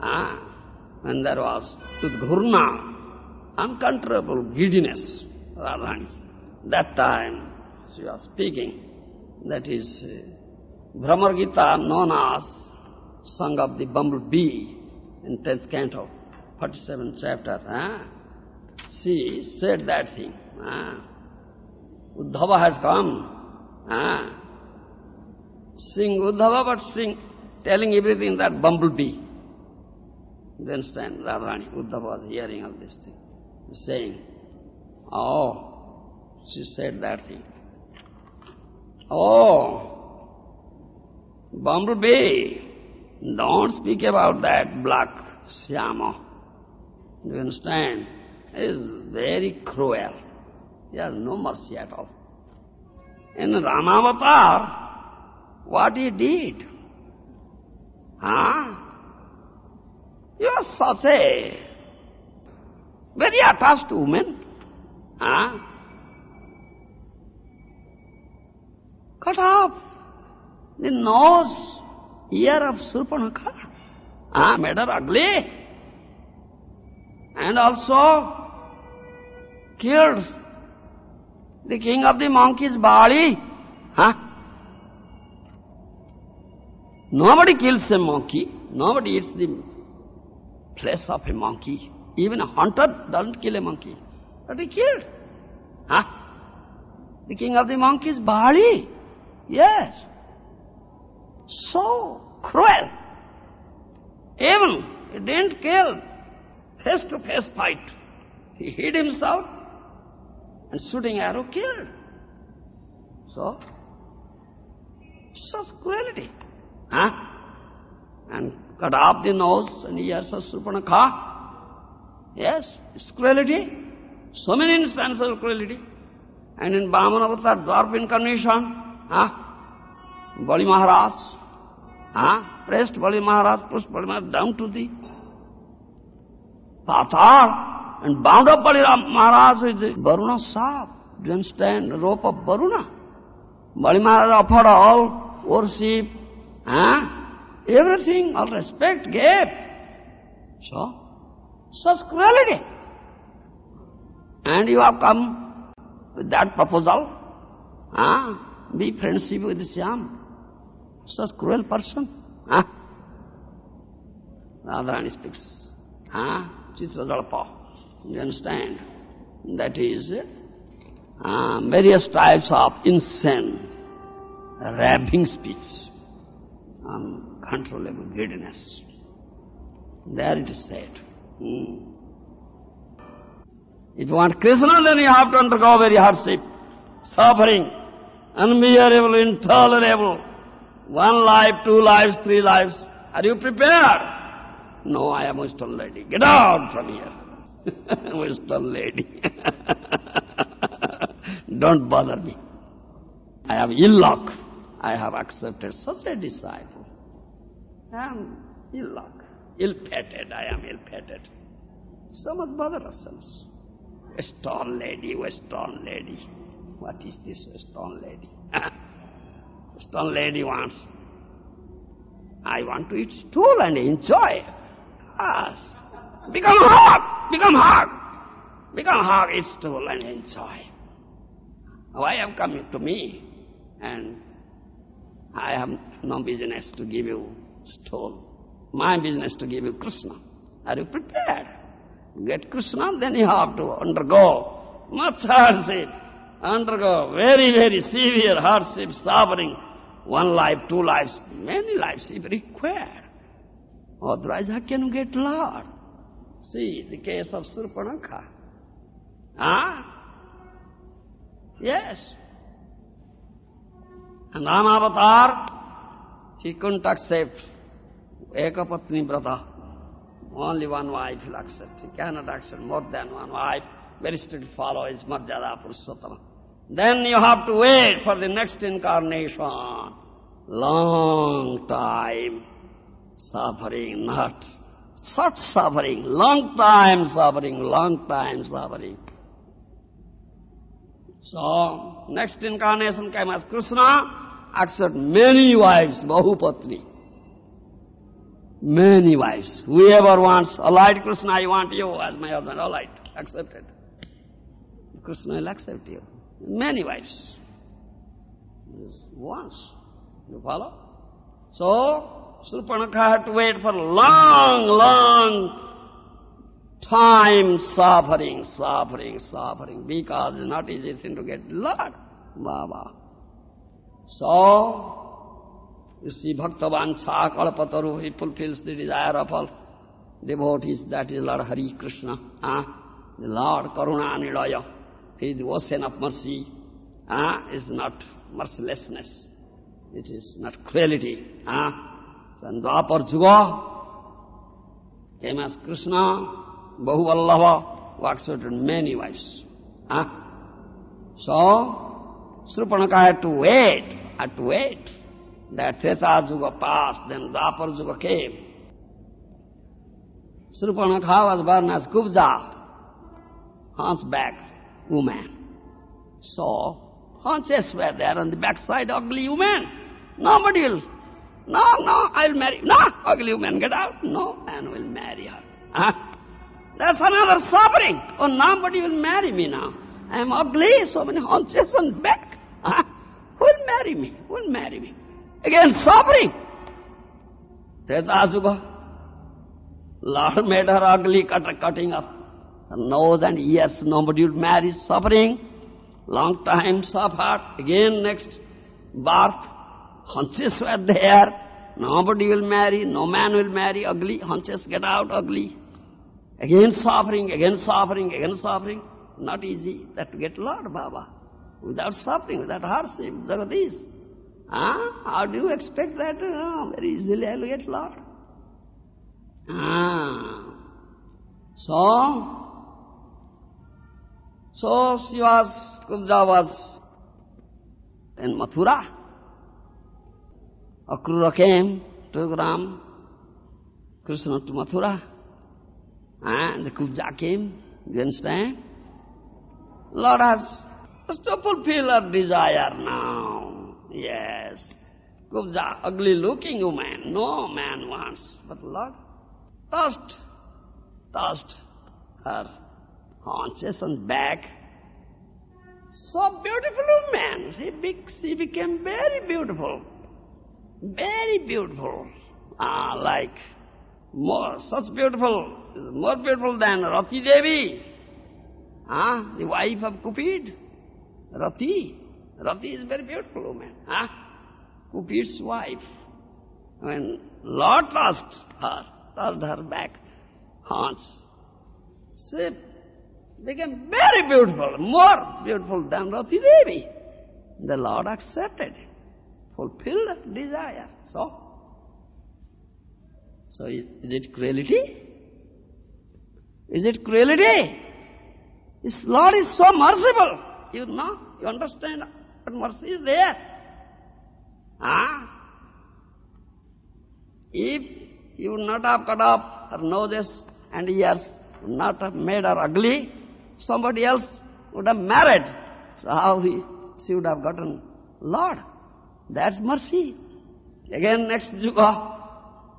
Ah, when there was Udghurna, uncontrollable giddiness, Radharani's. That time she was speaking. That is uh, Brahmar Gita known as Song of the Bumblebee in 10th canto, 47th chapter. Ah? She said that thing. Ah? Uddhava has come. Ah? Sing Uddhava, but sing, telling everything that bumblebee. Then stand Radharani, Uddhava was hearing all this thing, saying, Oh, she said that thing. Oh, bumblebee, don't speak about that black Syama. You understand? Is very cruel. He has no mercy at all. In Ramavatar, what he did? Huh? You are such a very attached woman. Huh? Cut off the nose, ear of Surpanakha. Huh? Made her ugly. And also killed the king of the monkeys, Bali. Huh? Nobody kills a monkey. Nobody eats the flesh of a monkey. Even a hunter doesn't kill a monkey. But he killed. Huh? The king of the monkeys, Bali. Yes. So cruel. evil. he didn't kill. Face-to-face fight. He hid himself and shooting arrow killed. So, such cruelty. Huh? And cut off the nose and ears of Surpanakha. Yes, it's cruelty. So many instances of cruelty. And in Vamana Avatar, dwarf incarnation, huh? Bali Maharaj, huh? pressed Bali Maharaj, pushed Bali Maharaj down to the pathar and bound up Bali Maharaj with the Varuna sap. Do you understand? The rope of Varuna. Bali Maharaj offered all worship, huh? everything, all respect gave. So, such cruelty. And you have come with that proposal, ah, be friendship with Syam. Such cruel person. Ah. Radharani speaks. Ah, Chitra Jalpa. You understand? That is uh, various types of insane, raving speech. Uncontrollable greediness. There it is said. Hmm. If you want Krishna, then you have to undergo very hardship, suffering, unbearable, intolerable. One life, two lives, three lives. Are you prepared? No, I am Western lady. Get out from here. Western lady. Don't bother me. I have ill luck. I have accepted such a disciple. I am ill luck. Ill-fated, I am ill-fated. So much bother ourselves. Western lady, Western lady. What is this Western lady? Western lady wants. I want to eat stool and enjoy. Yes. Become hog, become hog. Become hog, eat stool and enjoy. Why have come to me? And I have no business to give you stool. My business to give you Krishna. Are you prepared? Get Krishna, then you have to undergo much hardship, undergo very, very severe hardship, suffering, one life, two lives, many lives if required. Otherwise, how can you get Lord? See the case of Surpanakha. Ah? Yes. And Ramavatar, he couldn't accept Ekapatni Brata. Only one wife he'll accept. He cannot accept more than one wife. Very strict follow his Marjada Purushottama. Then you have to wait for the next incarnation. Long time suffering, not short suffering, long time suffering, long time suffering. So, next incarnation came as Krishna, accept many wives, Bahupatni. Many wives. Whoever wants, oh, all right, Krishna, I want you as my husband, oh, all right, accepted. Krishna will accept you. Many wives. Once. You follow? So, Surpanakha had to wait for long, long time suffering, suffering, suffering, because it's not easy thing to get Lord, Baba. So, you see, Bhaktavancha Kalpataru, he fulfills the desire of all devotees, that is Lord Hari Krishna, ah, the Lord Karuna Nidaya. He is the ocean of mercy, ah, is not mercilessness. It is not cruelty. Ah. So in Dwapar Juga came as Krishna, Bahuvallava, who accepted many ways. Ah. So, Srupanaka had to wait, had to wait. That Treta Juga passed, then Dwapar Juga came. Srupanakha was born as Kubja, hunchback woman. So, hunches were there on the backside, ugly woman. Nobody will. No, no, I'll marry. No, ugly woman, get out. No man will marry her. Huh? That's another suffering. Oh, nobody will marry me now. I am ugly, so many hunches on back. Huh? Who will marry me? Who will marry me? Again, suffering. Treta Juga. Lord made her ugly, cut, cutting up nose and ears. Nobody will marry, suffering. Long time suffered. Again, next birth. Hunches were there. Nobody will marry, no man will marry, ugly. Hunches get out ugly. Again suffering, again suffering, again suffering. Not easy that to get Lord Baba. Without suffering, without hardship, Jagadish. Ah, how do you expect that? Oh, very easily I'll get Lord. Ah. So, so she was, Kubja was in Mathura. Akrura came to Ram, Krishna to Mathura, and the Kubja came, you understand? Lord has, has to fulfill our desire now, yes. Kubja, ugly looking woman, no man wants, but Lord, touched, touched her haunches and back. So beautiful woman, she, be, she became very beautiful. Very beautiful. Ah, like more, such beautiful, more beautiful than Rati Devi. Ah, the wife of Cupid. Rati. Rati is very beautiful woman. Ah, Cupid's wife. When Lord asked her, touched her back, haunch. She became very beautiful, more beautiful than Rati Devi. The Lord accepted, fulfilled desire. So, so is, is it cruelty? Is it cruelty? His Lord is so merciful. You know, you understand what mercy is there. Ah? If you would not have cut off her noses and ears, not have made her ugly, somebody else would have married. So how he, she would have gotten Lord? That's mercy. Again next yuga,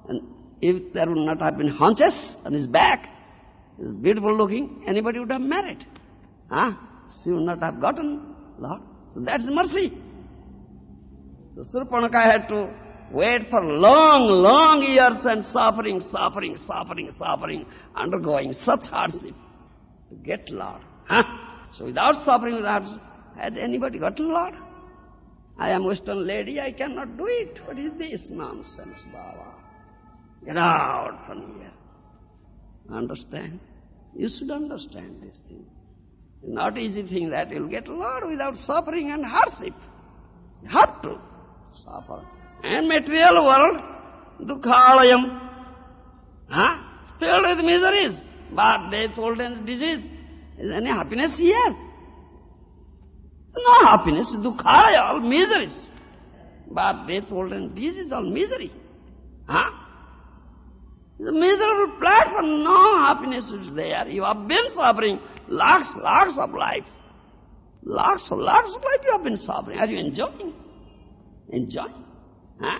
and if there would not have been haunches on his back, he's beautiful looking, anybody would have married. Huh? She would not have gotten Lord. So that's mercy. So Surpanakha had to wait for long, long years and suffering, suffering, suffering, suffering, undergoing such hardship to get Lord. Huh? So without suffering, without has anybody gotten Lord? I am Western lady, I cannot do it. What is this nonsense, Baba? Get out from here. Understand? You should understand this thing. Not easy thing that you'll get Lord without suffering and hardship. You have to suffer. And material world, dukhalayam, huh? filled with miseries, birth, death, old age, disease. Is any happiness here? No happiness, dukhalaya, all miseries. Birth, death, old age, disease, all misery. Huh? It's a miserable platform, no happiness is there. You have been suffering lots, lots of life. Lots, lots of life you have been suffering. Are you enjoying? Enjoying? Huh?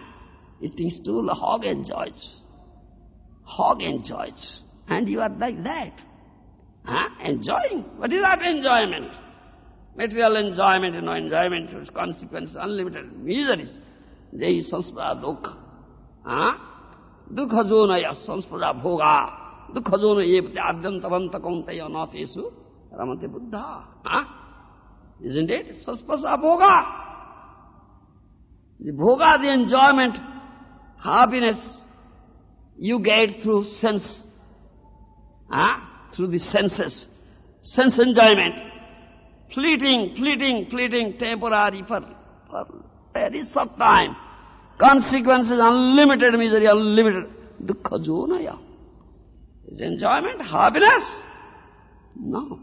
Eating stool, a hog enjoys. Hog enjoys. And you are like that. Huh? Enjoying. What is that enjoyment? Material enjoyment, you know, enjoyment, its consequences, unlimited miseries. Jai sanspada dukha. Huh? Dukha jonaya sanspada bhoga. Dukha jona evati adyantavanta kauntaya natesu ramate buddha. Huh? Isn't it? Saspasa bhoga. The bhoga, the enjoyment, happiness, you get through sense, ah, through the senses, sense enjoyment, fleeting, fleeting, fleeting, temporary for, for very short time. Consequences, unlimited misery, unlimited dukkha jonaya. Is enjoyment, happiness? No.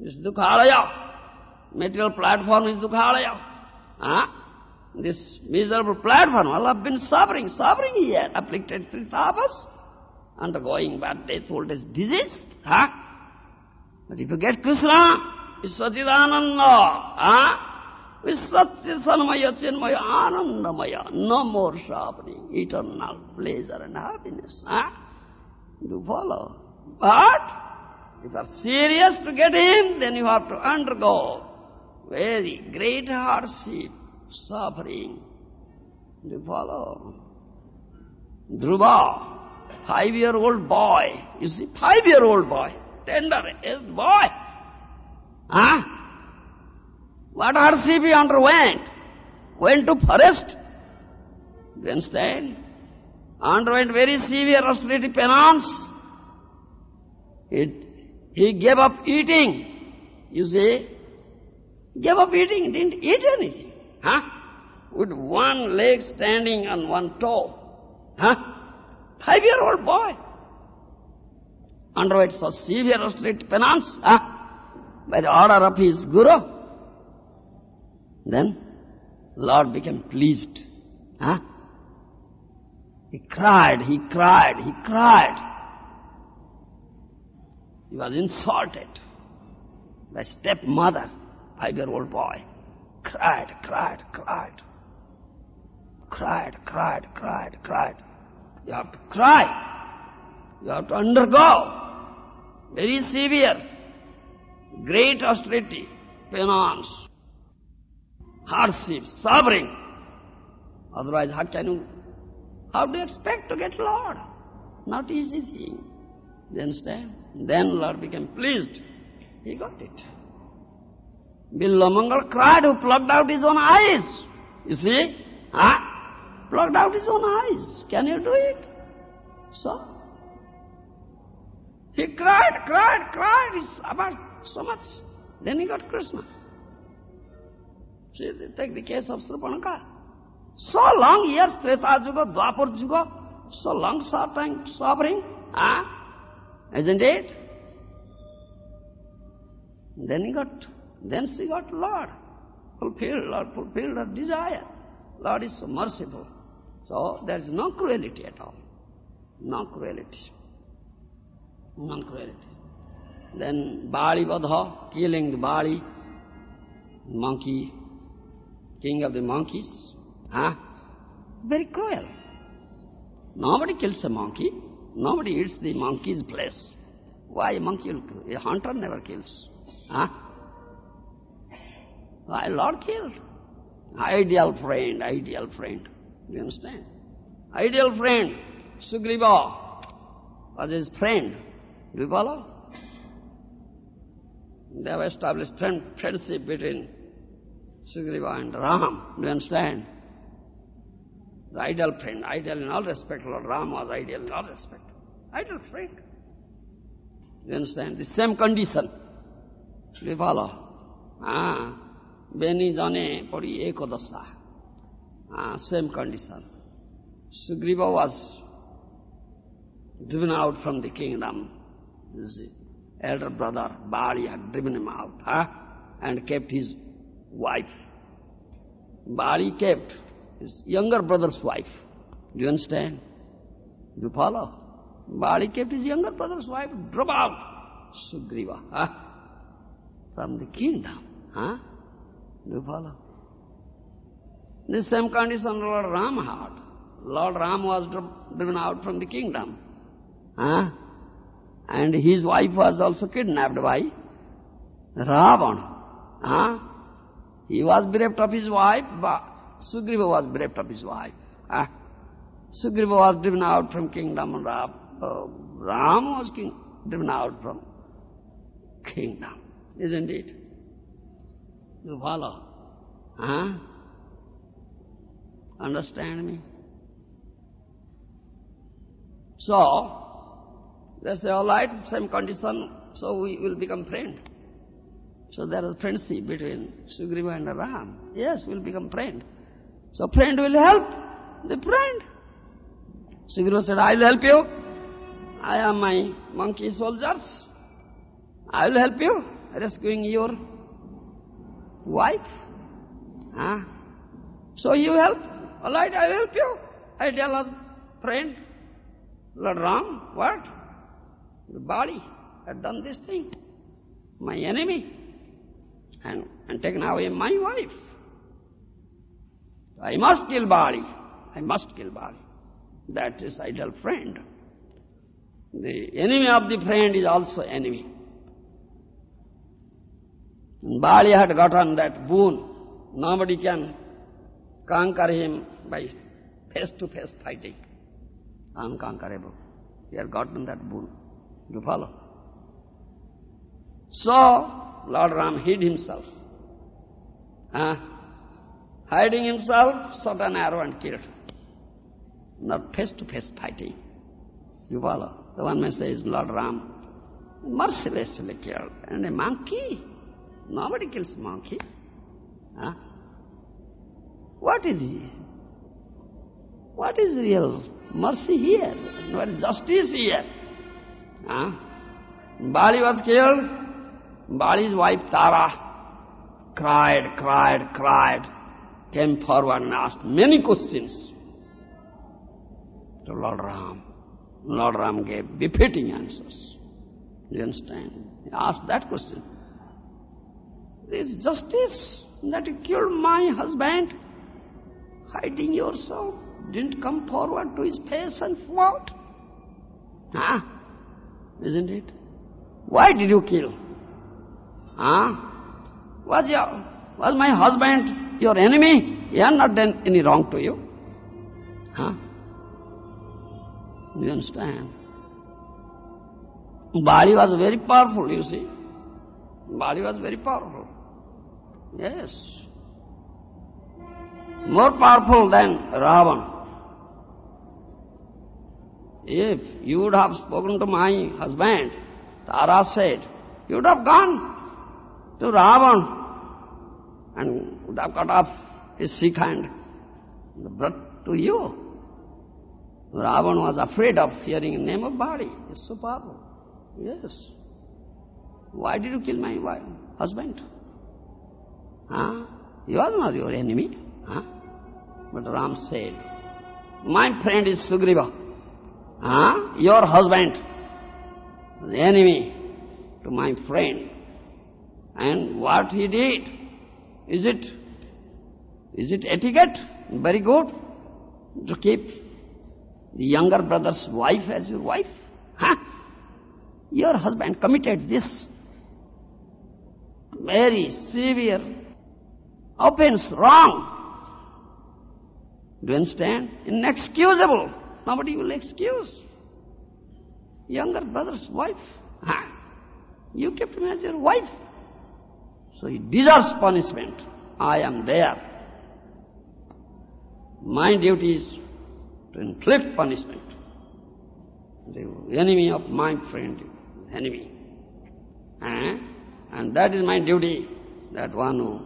It's dukkhalaya. Material platform is dukkhalaya. Huh? This miserable platform, all have been suffering, suffering here, afflicted three tapas, undergoing bad death, old age, disease. Huh? But if you get Krishna, it's Sachidananda, huh? With Satchitanmaya, Chinmaya, Anandamaya, no more suffering, eternal pleasure and happiness. Huh? Do follow. But, if you are serious to get in, then you have to undergo very great hardship, suffering. Do follow? Dhruva, five-year-old boy, you see, five-year-old boy, tender-aged boy. Huh? What he underwent? Went to forest. You understand? Underwent very severe austerity penance. It, he gave up eating. You see, Gave up eating, didn't eat anything. Huh? With one leg standing on one toe. Huh? Five-year-old boy. Underwent such severe austerity penance. By the order of his guru. Then Lord became pleased. He cried, he cried, he cried. He was insulted by stepmother five-year-old boy, cried, cried, cried, cried, cried, cried, cried. You have to cry. You have to undergo very severe, great austerity, penance, hardship, suffering. Otherwise, how can you, how do you expect to get Lord? Not easy thing. You understand? Then Lord became pleased. He got it. Billamangal cried who plucked out his own eyes. You see? Huh? Plucked out his own eyes. Can you do it? So, he cried, cried, cried about so much. Then he got Krishna. See, take the case of Sripanaka. So long years, Treta Yuga, Dwapar Yuga, so long suffering, suffering, ah, isn't it? Then er he got, then er she got Lord, fulfilled, Lord fulfilled her desire. Lord is so merciful. So there is no cruelty at all. No cruelty. No cruelty. Then Bali Vadha, killing the Bali, monkey, king of the monkeys. Huh? Very cruel. Nobody kills a monkey. Nobody eats the monkey's flesh. Why a monkey will? A hunter never kills. Huh? Why Lord killed? Ideal friend, ideal friend. You understand? Ideal friend, Sugriva was his friend. Do you follow? They have established friend, friendship between Sugriva and Ram. Do you understand? The ideal friend, ideal in all respect. Lord Ram was ideal in all respect. Ideal friend. Do You understand? The same condition. Do you follow? Ah, Beni jane pori ekodasa. Ah, same condition. Sugriva was driven out from the kingdom. His elder brother Bali had driven him out, huh? and kept his wife. Bali kept his younger brother's wife. Do you understand? Do you follow? Bali kept his younger brother's wife, drove out Sugriva huh? from the kingdom. Huh? Do you follow? The same condition Lord Ram had. Lord Ram was driven out from the kingdom. Huh? And his wife was also kidnapped by Ravan. Huh? He was bereft of his wife, but Sugriva was bereft of his wife. Huh? Sugriva was driven out from kingdom and Ram, uh, Ram was king, driven out from kingdom. Isn't it? You follow? Huh? Understand me? So, they say, all right, same condition, so we will become friend. So there is friendship between Sugriva and Ram. Yes, we'll become friend. So friend will help the friend. Sugriva said, I will help you. I am my monkey soldiers. I will help you rescuing your wife. Huh? So you help. All right, I will help you. I tell us, friend, Lord Ram, what? The Bali had done this thing. My enemy. And, and taken away my wife. I must kill Bali. I must kill Bali. That is ideal friend. The enemy of the friend is also enemy. And Bali had gotten that boon. Nobody can conquer him by face-to-face -face fighting unconquerable. He had gotten that boon. You follow? So, Lord Ram hid himself. Huh? Hiding himself, shot an arrow and killed. Not face-to-face -face fighting. You follow? The one may say is Lord Ram mercilessly killed. And a monkey? Nobody kills monkey. Huh? What is he? What is real mercy here, no justice here. Huh? Bali was killed. Bali's wife Tara cried, cried, cried, came forward and asked many questions to Lord Ram. Lord Ram gave befitting answers. You understand? He asked that question. Is justice that you killed my husband, hiding yourself? Didn't come forward to his face and fought. Huh? Isn't it? Why did you kill? Huh? Was, your, was my husband your enemy? He had not done any wrong to you. Huh? You understand? Bali was very powerful, you see. Bali was very powerful. Yes. More powerful than Ravan. If you would have spoken to my husband, Tara said, you would have gone to Ravan and would have cut off his sick hand and brought to you. Ravan was afraid of hearing the name of Bali. It's so powerful. Yes. Why did you kill my wife, husband? Huh? He was not your enemy. Huh? But Ram said, my friend is Sugriva. Huh? Your husband, the enemy to my friend. And what he did, is it, is it etiquette? Very good. To keep the younger brother's wife as your wife? Huh? Your husband committed this very severe offense, wrong. Do you understand? Inexcusable. Nobody will excuse. Younger brother's wife. Huh? You kept him as your wife. So he deserves punishment. I am there. My duty is to inflict punishment. The enemy of my friend, enemy. And that is my duty, that one who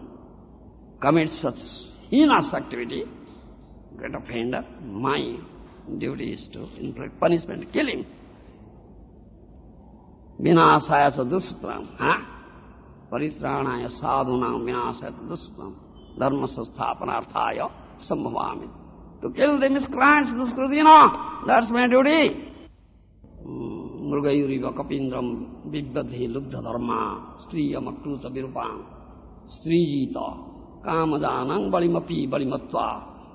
commits such heinous activity, great offender, my duty is to inflict punishment, kill him. Vinasaya sadhustam, huh? Paritranaya sadhunam vinasaya sadhustam, dharma sasthapanarthaya sambhavami. To kill the miscreants, duskrudina, that's my duty. Murgayuriva kapindram vibhadhi lugdha dharma striyamatuta virupam strijita kamadhanam balimapi balimatva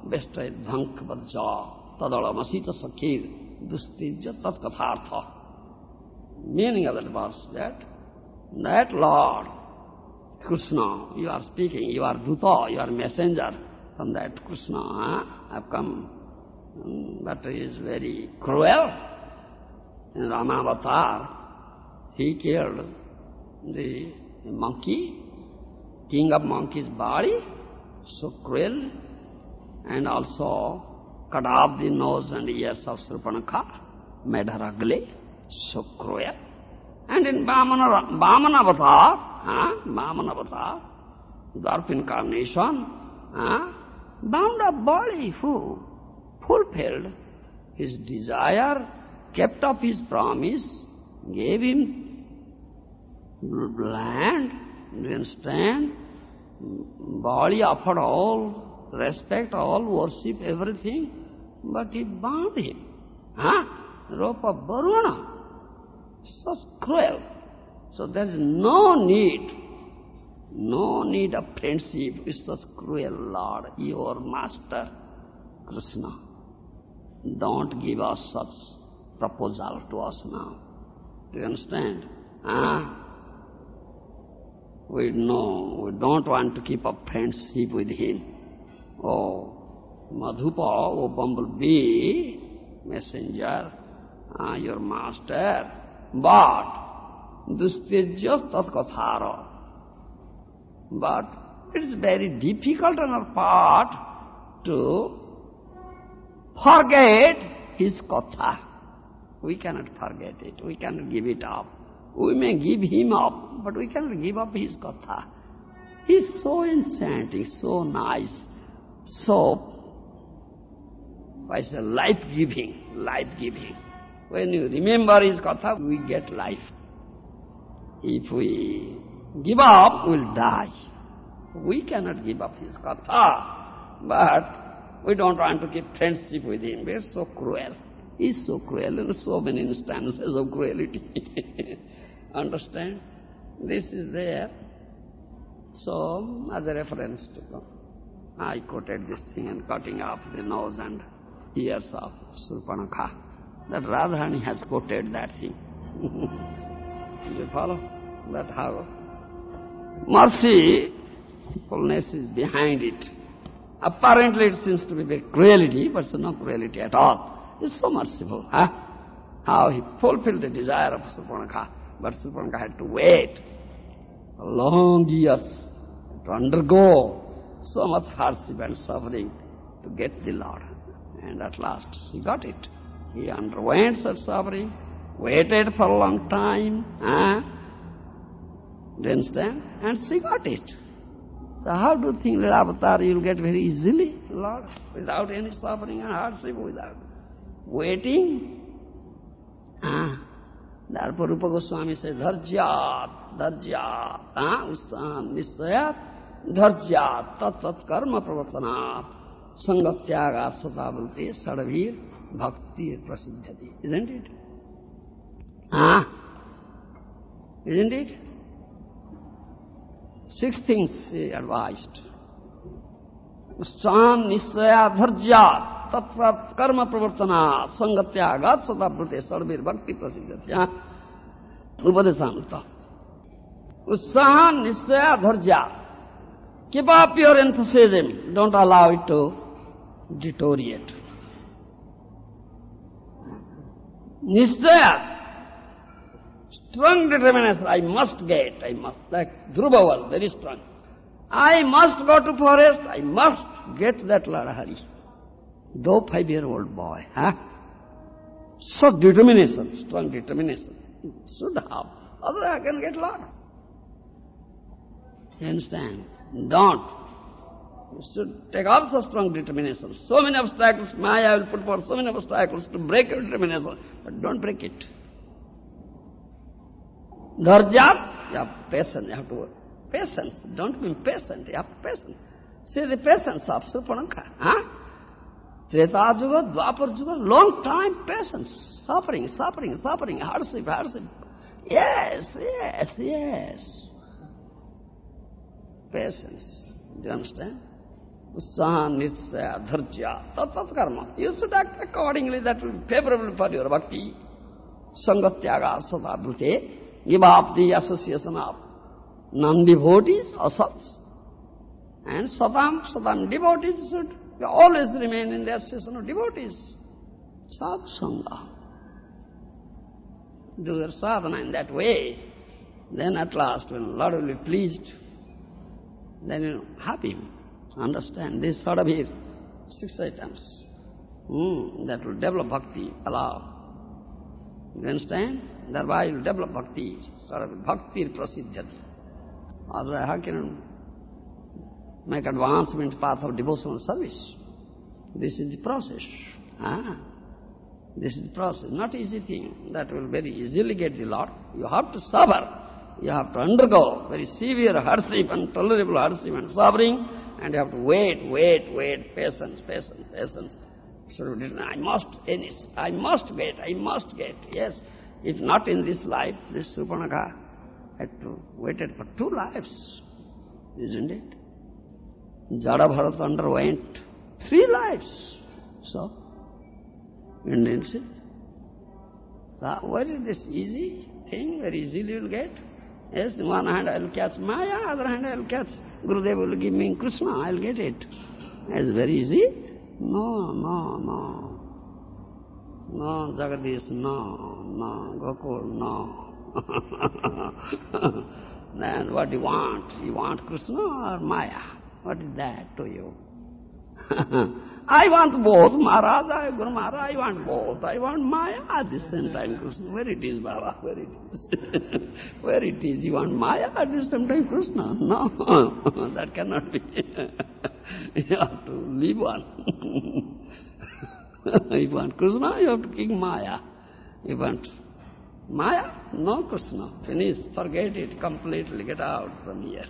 vestra dhank vadja. Tadalamasita Sakhir, Dustija Tatkathartha. Meaning of that verse, that, that Lord, Krishna, you are speaking, you are Dhuta, you are messenger from that Krishna, huh? have come. Hmm, but he is very cruel. In Ramavatar, he killed the monkey, king of monkey's body, so cruel, and also cut off the nose and ears of Surpanakha, made her ugly, so cruel. And in Vamana, Vamana avatar, huh? Vamana avatar, dwarf incarnation, huh? bound up body who fulfilled his desire kept up his promise, gave him land, you understand? Bali offered all respect, all worship, everything, but he bound him. Huh? Rope of Varuna. Such cruel. So there is no need, no need of friendship with such cruel Lord, your master, Krishna. Don't give us such proposal to us now. Do you understand? Ah, We know, we don't want to keep up friendship with him. Oh, Madhupa, oh bumblebee, messenger, ah, your master, but dustijya tatkathara. But it's very difficult on our part to forget his katha. We cannot forget it. We cannot give it up. We may give him up, but we cannot give up his katha. He's so enchanting, so nice, so, I say, life-giving, life-giving. When you remember his katha, we get life. If we give up, we'll die. We cannot give up his katha, but we don't want to keep friendship with him. We're so cruel. He's so cruel and so many instances of cruelty. Understand? This is there. So, as a reference to go, I quoted this thing and cutting off the nose and ears of Surpanakha. That Radharani has quoted that thing. you follow? That how mercifulness is behind it. Apparently it seems to be cruelty, but it's no cruelty at all. It's so merciful. Huh? How he fulfilled the desire of Surpanakha. But Surpanakha had to wait long years to undergo so much hardship and suffering to get the Lord. And at last she got it. He underwent such suffering, waited for a long time? Do you understand? And she got it. So how do you think that avatar you'll get very easily, Lord, without any suffering and hardship, without waiting? Ah. Therefore Rupa Goswami says, Dharjat, Dharjat, ah, Ussan, Nisayat, Dharjat, Tat Tat Karma Pravartanat, संग त्याग आसता बोलते सड़वीर भक्ति प्रसिद्ध थी isn't it isn't it six things advised उत्साह निश्चया धर्जा तत्त कर्म प्रवर्तना संग त्याग सदा प्रति सर्वीर भक्ति प्रसिद्ध थी उपदेशानुता उत्साह निश्चयाधर्या Keep up your enthusiasm. Don't allow it to deteriorate nischaya strong determination i must get i must like dhruva very strong i must go to forest i must get that ladahari though five-year-old boy, huh? Such determination, strong determination, should have. Otherwise I can get lost. You understand? Don't. You should take also strong determination. So many obstacles, Maya will put forth so many obstacles to break your determination, but don't break it. Dharjat, you have patience, you have to work. Patience, don't be impatient, you have patience. See the patience of Surpanakha, huh? Treta Yuga, Dwapar Yuga, long time patience, suffering, suffering, suffering, hardship, hardship. Yes, yes, yes. Patience. Do you understand? Usaha, Nitsaya, Dharja, Tat Karma. You should act accordingly, that will be favorable for your bhakti. Sangatyaga Sadabhrute. Give up the association of non-devotees, asats. And Satam, Satam devotees should always remain in the association of devotees. Satsanga. Do your sadhana in that way. Then at last, when Lord will be pleased, then you know, happy. Understand this sort of six items. Mm, that will develop bhakti, allow. You understand? Thereby you will develop bhakti, sort of bhakti prasiddhati. Otherwise, how can make advancement path of devotional service. This is the process. Ah, this is the process. Not easy thing that will very easily get the Lord. You have to suffer. You have to undergo very severe hardship, intolerable hardship and suffering, and you have to wait, wait, wait, patience, patience, patience. So I must finish, I must get, I must get. Yes, if not in this life, this Surpanakha had to waited for two lives, isn't it? Jada Bharat underwent three lives. So, Indian see? So, what is this easy thing, very easily you'll get? Yes, one hand I'll catch Maya, other hand I'll catch Gurudev will give me Krishna, I'll get it. It's very easy. No, no, no. No, Jagadish, no, no, Gokul, no. then what do you want? You want Krishna or Maya? What is that to you? I want both, Maharaj, Guru Maharaj, I want both. I want Maya at the same time Krishna. Where it is, Baba? Where it is? Where it is? You want Maya at the same time Krishna? No, that cannot be. you have to leave one. you want Krishna, you have to kick Maya. You want Maya? No Krishna. Finish, forget it completely, get out from here.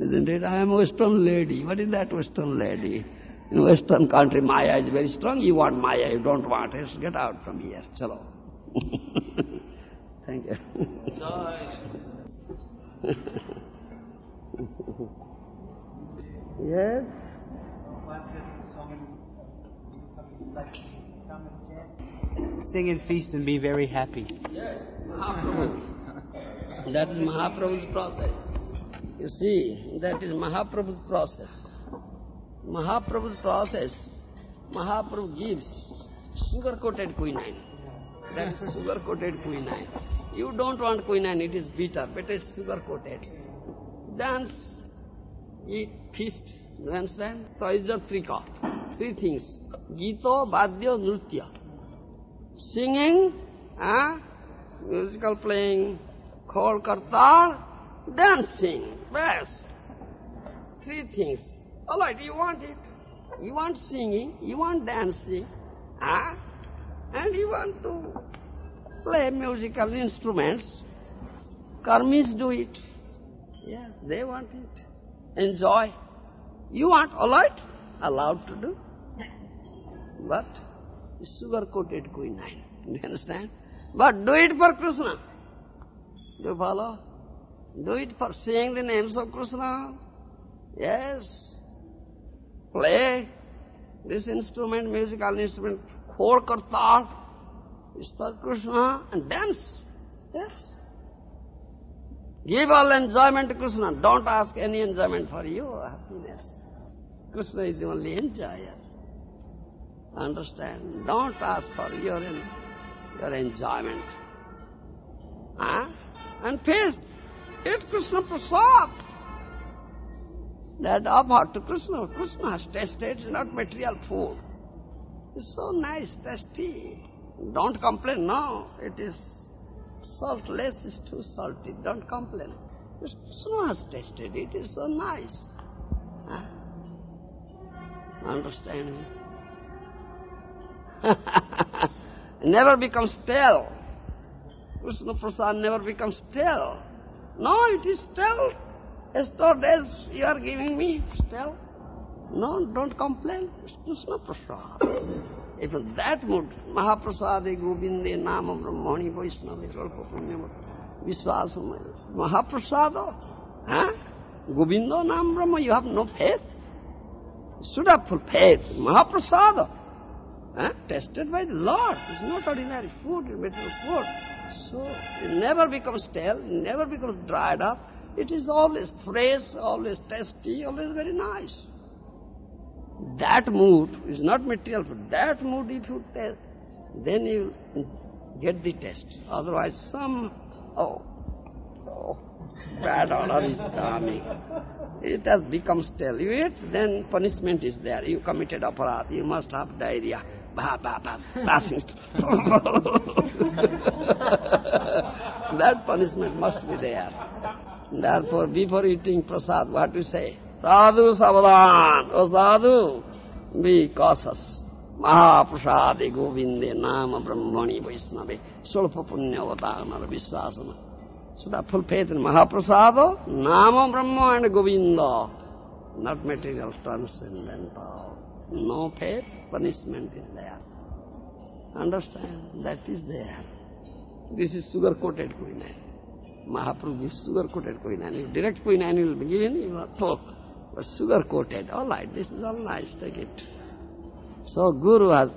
Isn't it? I am a Western lady. What is that Western lady? In Western country, Maya is very strong. You want Maya, you don't want it. Get out from here. Chalo. Thank you. yes? Sing and feast and be very happy. Yes, Mahaprabhu. That is Mahaprabhu's process. You see, that is Mahaprabhu's process. Mahaprabhu's process, Mahaprabhu gives sugar-coated quinine. That is sugar-coated quinine. You don't want quinine, it is bitter, but it's sugar-coated. Dance, eat, feast, You understand? So it's a trika. Three things. Gita, Vadya, Nritya. Singing, ah, musical playing, khol kartal, dancing. Bas. Three things. All right, you want it. You want singing, you want dancing, ah, and you want to play musical instruments. Karmis do it. Yes, they want it. Enjoy. You want, all right, allowed to do. But sugar-coated quinine. You understand? But do it for Krishna. Do you follow? Do it for saying the names of Krishna. Yes. Play this instrument, musical instrument, khol kartal, is Krishna and dance. Yes. Give all enjoyment to Krishna. Don't ask any enjoyment for your happiness. Krishna is the only enjoyer. Understand? Don't ask for your, your enjoyment. Huh? And face it Krishna Prasad. That offered to Krishna. Krishna tasted, it's not material food. It's so nice, tasty. Don't complain, no. It is saltless, it's too salty. Don't complain. Krishna has tasted it, it's so nice. Huh? Understand me? never becomes stale. Krishna Prasad never becomes stale. No, it is still. As stale. as you are giving me still. No, don't complain. It's Krishna Prasad. if in that mood, Mahaprasade Govinde Nama Brahmani Vaishnava Svalpa Punyam Viswasam Mahaprasada. Huh? Govinda Nam Brahma, you have no faith? should have full faith. Mahaprasada. Huh? Tested by the Lord. It's not ordinary food, it's material food. So it never becomes stale, never becomes dried up. It is always fresh, always tasty, always very nice. That mood is not material food. That mood if you taste, then you get the taste. Otherwise some, oh, oh, bad odor is coming. It has become stale. You eat, then punishment is there. You committed a aparat, you must have diarrhea. Bah, bah, bah, passing. that punishment must be there. Therefore, before eating prasad, what to say? Sadhu Savadhan, O sadhu, be cautious. Mahaprasade Govinde Nama Brahmani Vaishnave Sulpa Punyavatarana Visvasana. So that full faith in Mahaprasada, Nama Brahma and Govinda, not material transcendental. No faith, punishment is there. Understand? That is there. This is sugar-coated quinine. Mahaprabhu gives sugar-coated quinine. If direct quinine will be given, you will talk. But sugar-coated, all right, this is all nice, take it. So Guru has,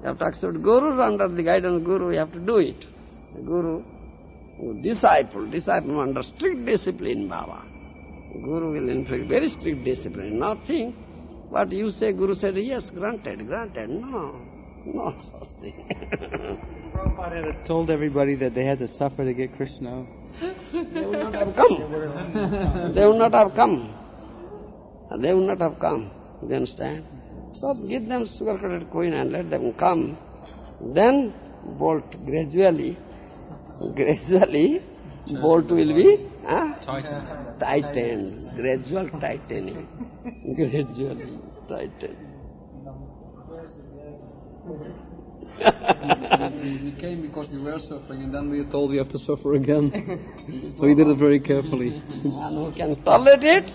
you have to accept Guru's under the guidance Guru, you have to do it. The Guru, disciple, disciple under strict discipline, Baba. Guru will inflict very strict discipline, nothing. What you say, Guru said, yes, granted, granted. No, no such thing. Prabhupada had told everybody that they had to suffer to get Krishna. they would not have come. they would not have come. They would not have come. You understand? So give them sugar-coated queen and let them come. Then bolt gradually, gradually, bolt will be huh? Tightened. tightened, gradual tightening, gradually tightened. we, we came because we were suffering, and then we were told we have to suffer again. so we did it very carefully. And who can tolerate it,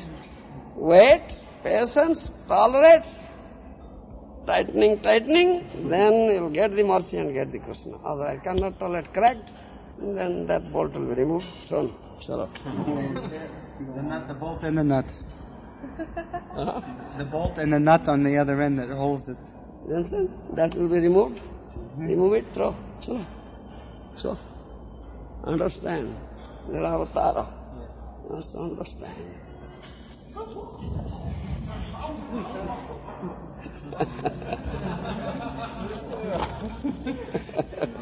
wait, patience, tolerate, tightening, tightening, then you'll get the mercy and get the Krishna. Otherwise, I cannot tolerate correct, then that bolt will be removed soon. Shut up. The nut, the bolt and the nut. The bolt and the nut on the other end that holds it. You understand? That will be removed. Mm-hmm. Remove it, throw. So, so. Understand. Nilavatara. Yes, understand.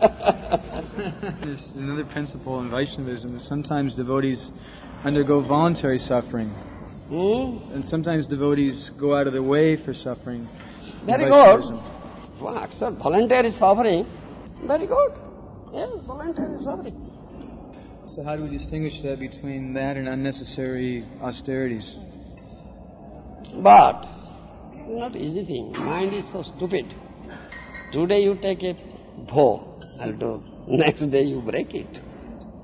There's another principle in Vaishnavism is sometimes devotees undergo voluntary suffering, Hmm? and sometimes devotees go out of their way for suffering. in Very good. To accept voluntary suffering, very good. Yes, voluntary suffering. So how do we distinguish that between that and unnecessary austerities? But not easy thing. Mind is so stupid. Today you take a bow, I'll uh, do. Next day you break it.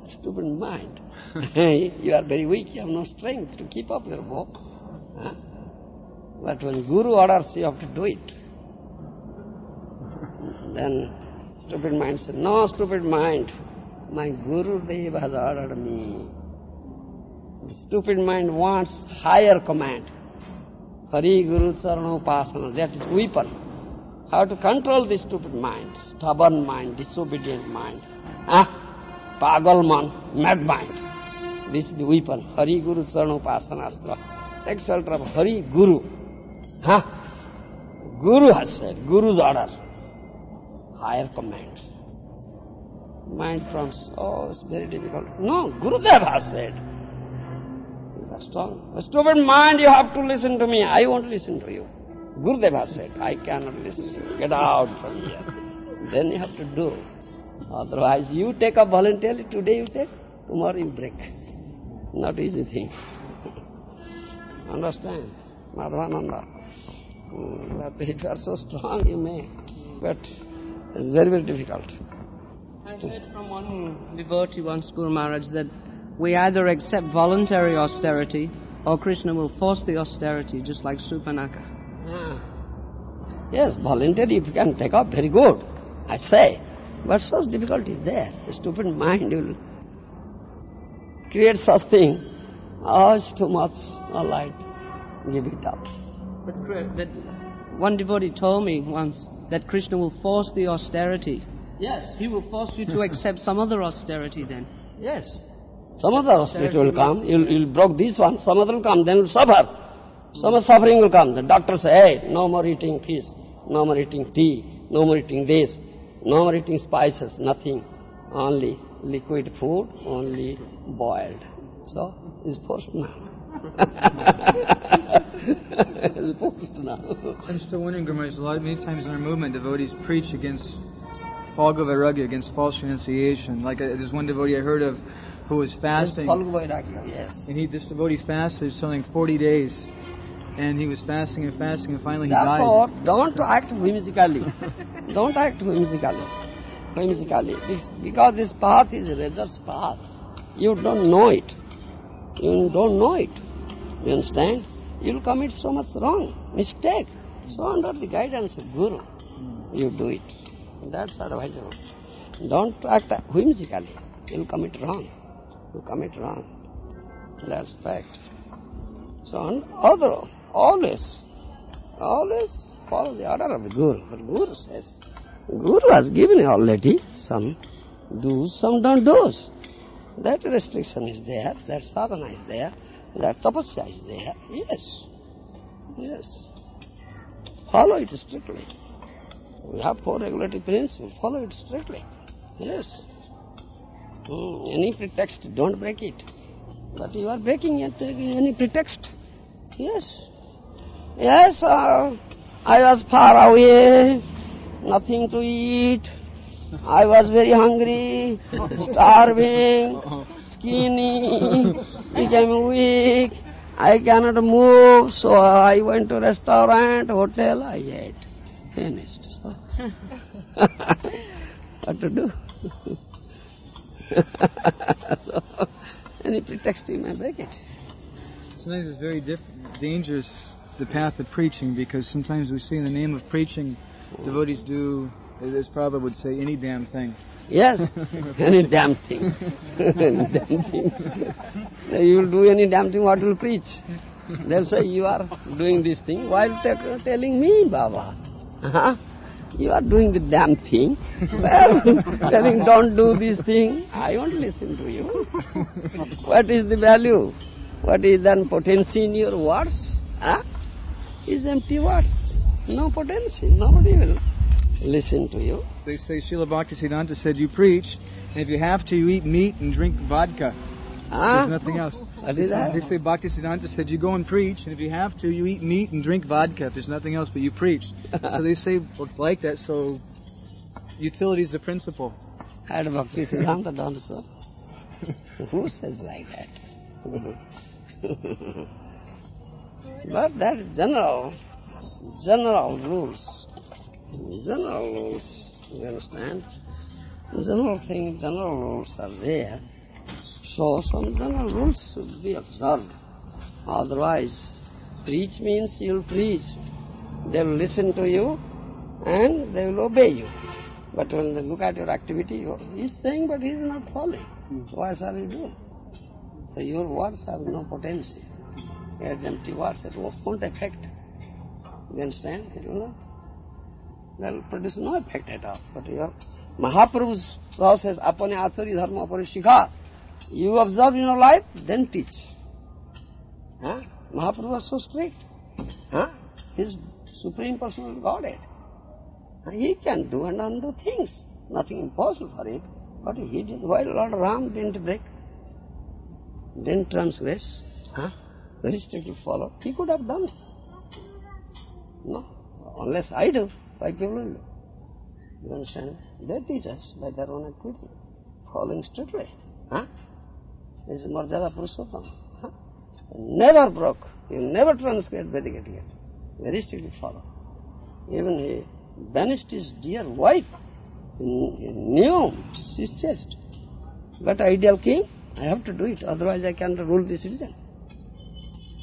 Stupid mind. you are very weak, you have no strength to keep up your bow. Huh? But when Guru orders, you have to do it. Then stupid mind says, no stupid mind, my Guru Dev has ordered me. The stupid mind wants higher command. Hari Guru Charana Upasana, that is weapon. How to control this stupid mind, stubborn mind, disobedient mind, ah, pagal man, mad mind. This is the weapon, Hari Guru Charana Upasana Astra. Take shelter of Hari Guru. Huh? Guru has said, Guru's order, higher commands. Mind trunks, oh, it's very difficult. No, Gurudev has said, you are strong. A stupid mind, you have to listen to me. I won't listen to you. Gurudev has said, I cannot listen. Get out from here. Then you have to do. Otherwise, you take up voluntarily. Today you take, tomorrow you break. Not easy thing. Understand? Madhavananda. Hmm, But if you are so strong, you may. But it's very, very difficult. I heard from one devotee once, Guru Maharaj, that we either accept voluntary austerity or Krishna will force the austerity, just like Surpanakha. Ah. Yes, voluntary if you can take up, very good, I say. But such difficulty is there. The stupid mind will create such thing. Oh, it's too much, all right, give it up. But, but one devotee told me once that Krishna will force the austerity. Yes, He will force you to accept some other austerity then. yes. Some other austerity will come, you'll, you'll broke this one, some other will come, then you'll suffer. Some suffering will come. The doctor say, hey, no more eating fish, no more eating tea, no more eating this, no more eating spices, nothing. Only liquid food, only boiled. So, it's forced now. it's forced now. I'm still wondering, Guru a lot, many times in our movement, devotees preach against Phalgu Vairagya, against false renunciation. Like uh, there's one devotee I heard of who was Yes, fasting, Phalgu Vairagya, yes. and he this devotee fasted something 40 days, and he was fasting and fasting, and finally he died. Therefore, don't act whimsically. don't act whimsically. Whimsically. Because this path is Rajar's path. You don't know it. You don't know it. You understand? You'll commit so much wrong, mistake. So under the guidance of Guru, you do it. That's advisable. Don't act whimsically. You'll commit wrong. You commit wrong. That's fact. So on other, always, always follow the order of the Guru. But Guru says, Guru has given you already some do's, some don't do's. That restriction is there, that sadhana is there, that tapasya is there. Yes, yes. Follow it strictly. We have four regulatory principles, follow it strictly. Yes. Hmm, any pretext, don't break it. But you are breaking it, taking any pretext. Yes. Yes, uh, I was far away, nothing to eat. I was very hungry, starving, skinny, became weak. I cannot move, so I went to restaurant, hotel, I ate. Finished. So. what to do? so, any pretext you may break it. Sometimes it's very dangerous, the path of preaching, because sometimes we see in the name of preaching, devotees do, as Prabhupada would say, any damn thing. Yes, any damn thing. any damn thing. you will do any damn thing, what will preach? They'll say, you are doing this thing while te- telling me, Baba. Uh-huh. You are doing the damn thing. Well, telling don't do this thing, I won't listen to you. what is the value? What is then potency in your words? Huh? Is empty words. No potency. Nobody will listen to you. They say Srila Bhaktisiddhanta said, you preach, And if you have to, you eat meat and drink vodka. Huh? There's nothing else. What is that? They say Bhaktisiddhanta said you go and preach, and if you have to, you eat meat and drink vodka. If there's nothing else, but you preach. so they say well, it's like that. So utility is the principle. Had Bhakti Siddhanta done so? Who says like that? but that is general, general rules. General rules, you understand? General things, general rules are there. So some general rules should be observed. Otherwise, preach means you'll preach. They'll listen to you and they will obey you. But when they look at your activity, he's saying but he's not following. Hmm. Why shall you do? So your words have no potency. Empty words that won't affect. You understand? You know? They'll produce no effect at all. But your Mahaprabhu's process, apane achari dharma apare shikha, you observe in your life, then teach. Huh? Mahaprabhu was so strict. Huh? His Supreme Personal Godhead. He can do and undo things. Nothing impossible for him. But he did. Why Lord Ram didn't break? Didn't transgress? Huh? Very strictly follow. He could have done. No. Unless I do, people will do? You understand? They teach us by their own activity. Following strictly. Huh? This is Marjada Purushottam. Huh? Never broke. He never transgressed Vedic etiquette. Very strictly follow. Even he banished his dear wife. He knew his chest. But ideal king, I have to do it, otherwise I can't rule the citizen.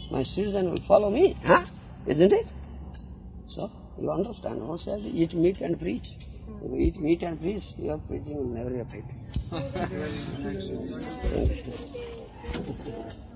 My citizen will follow me, huh? Isn't it? So, you understand, says eat meat and preach? If you eat meat and preach, your preaching will never be effective.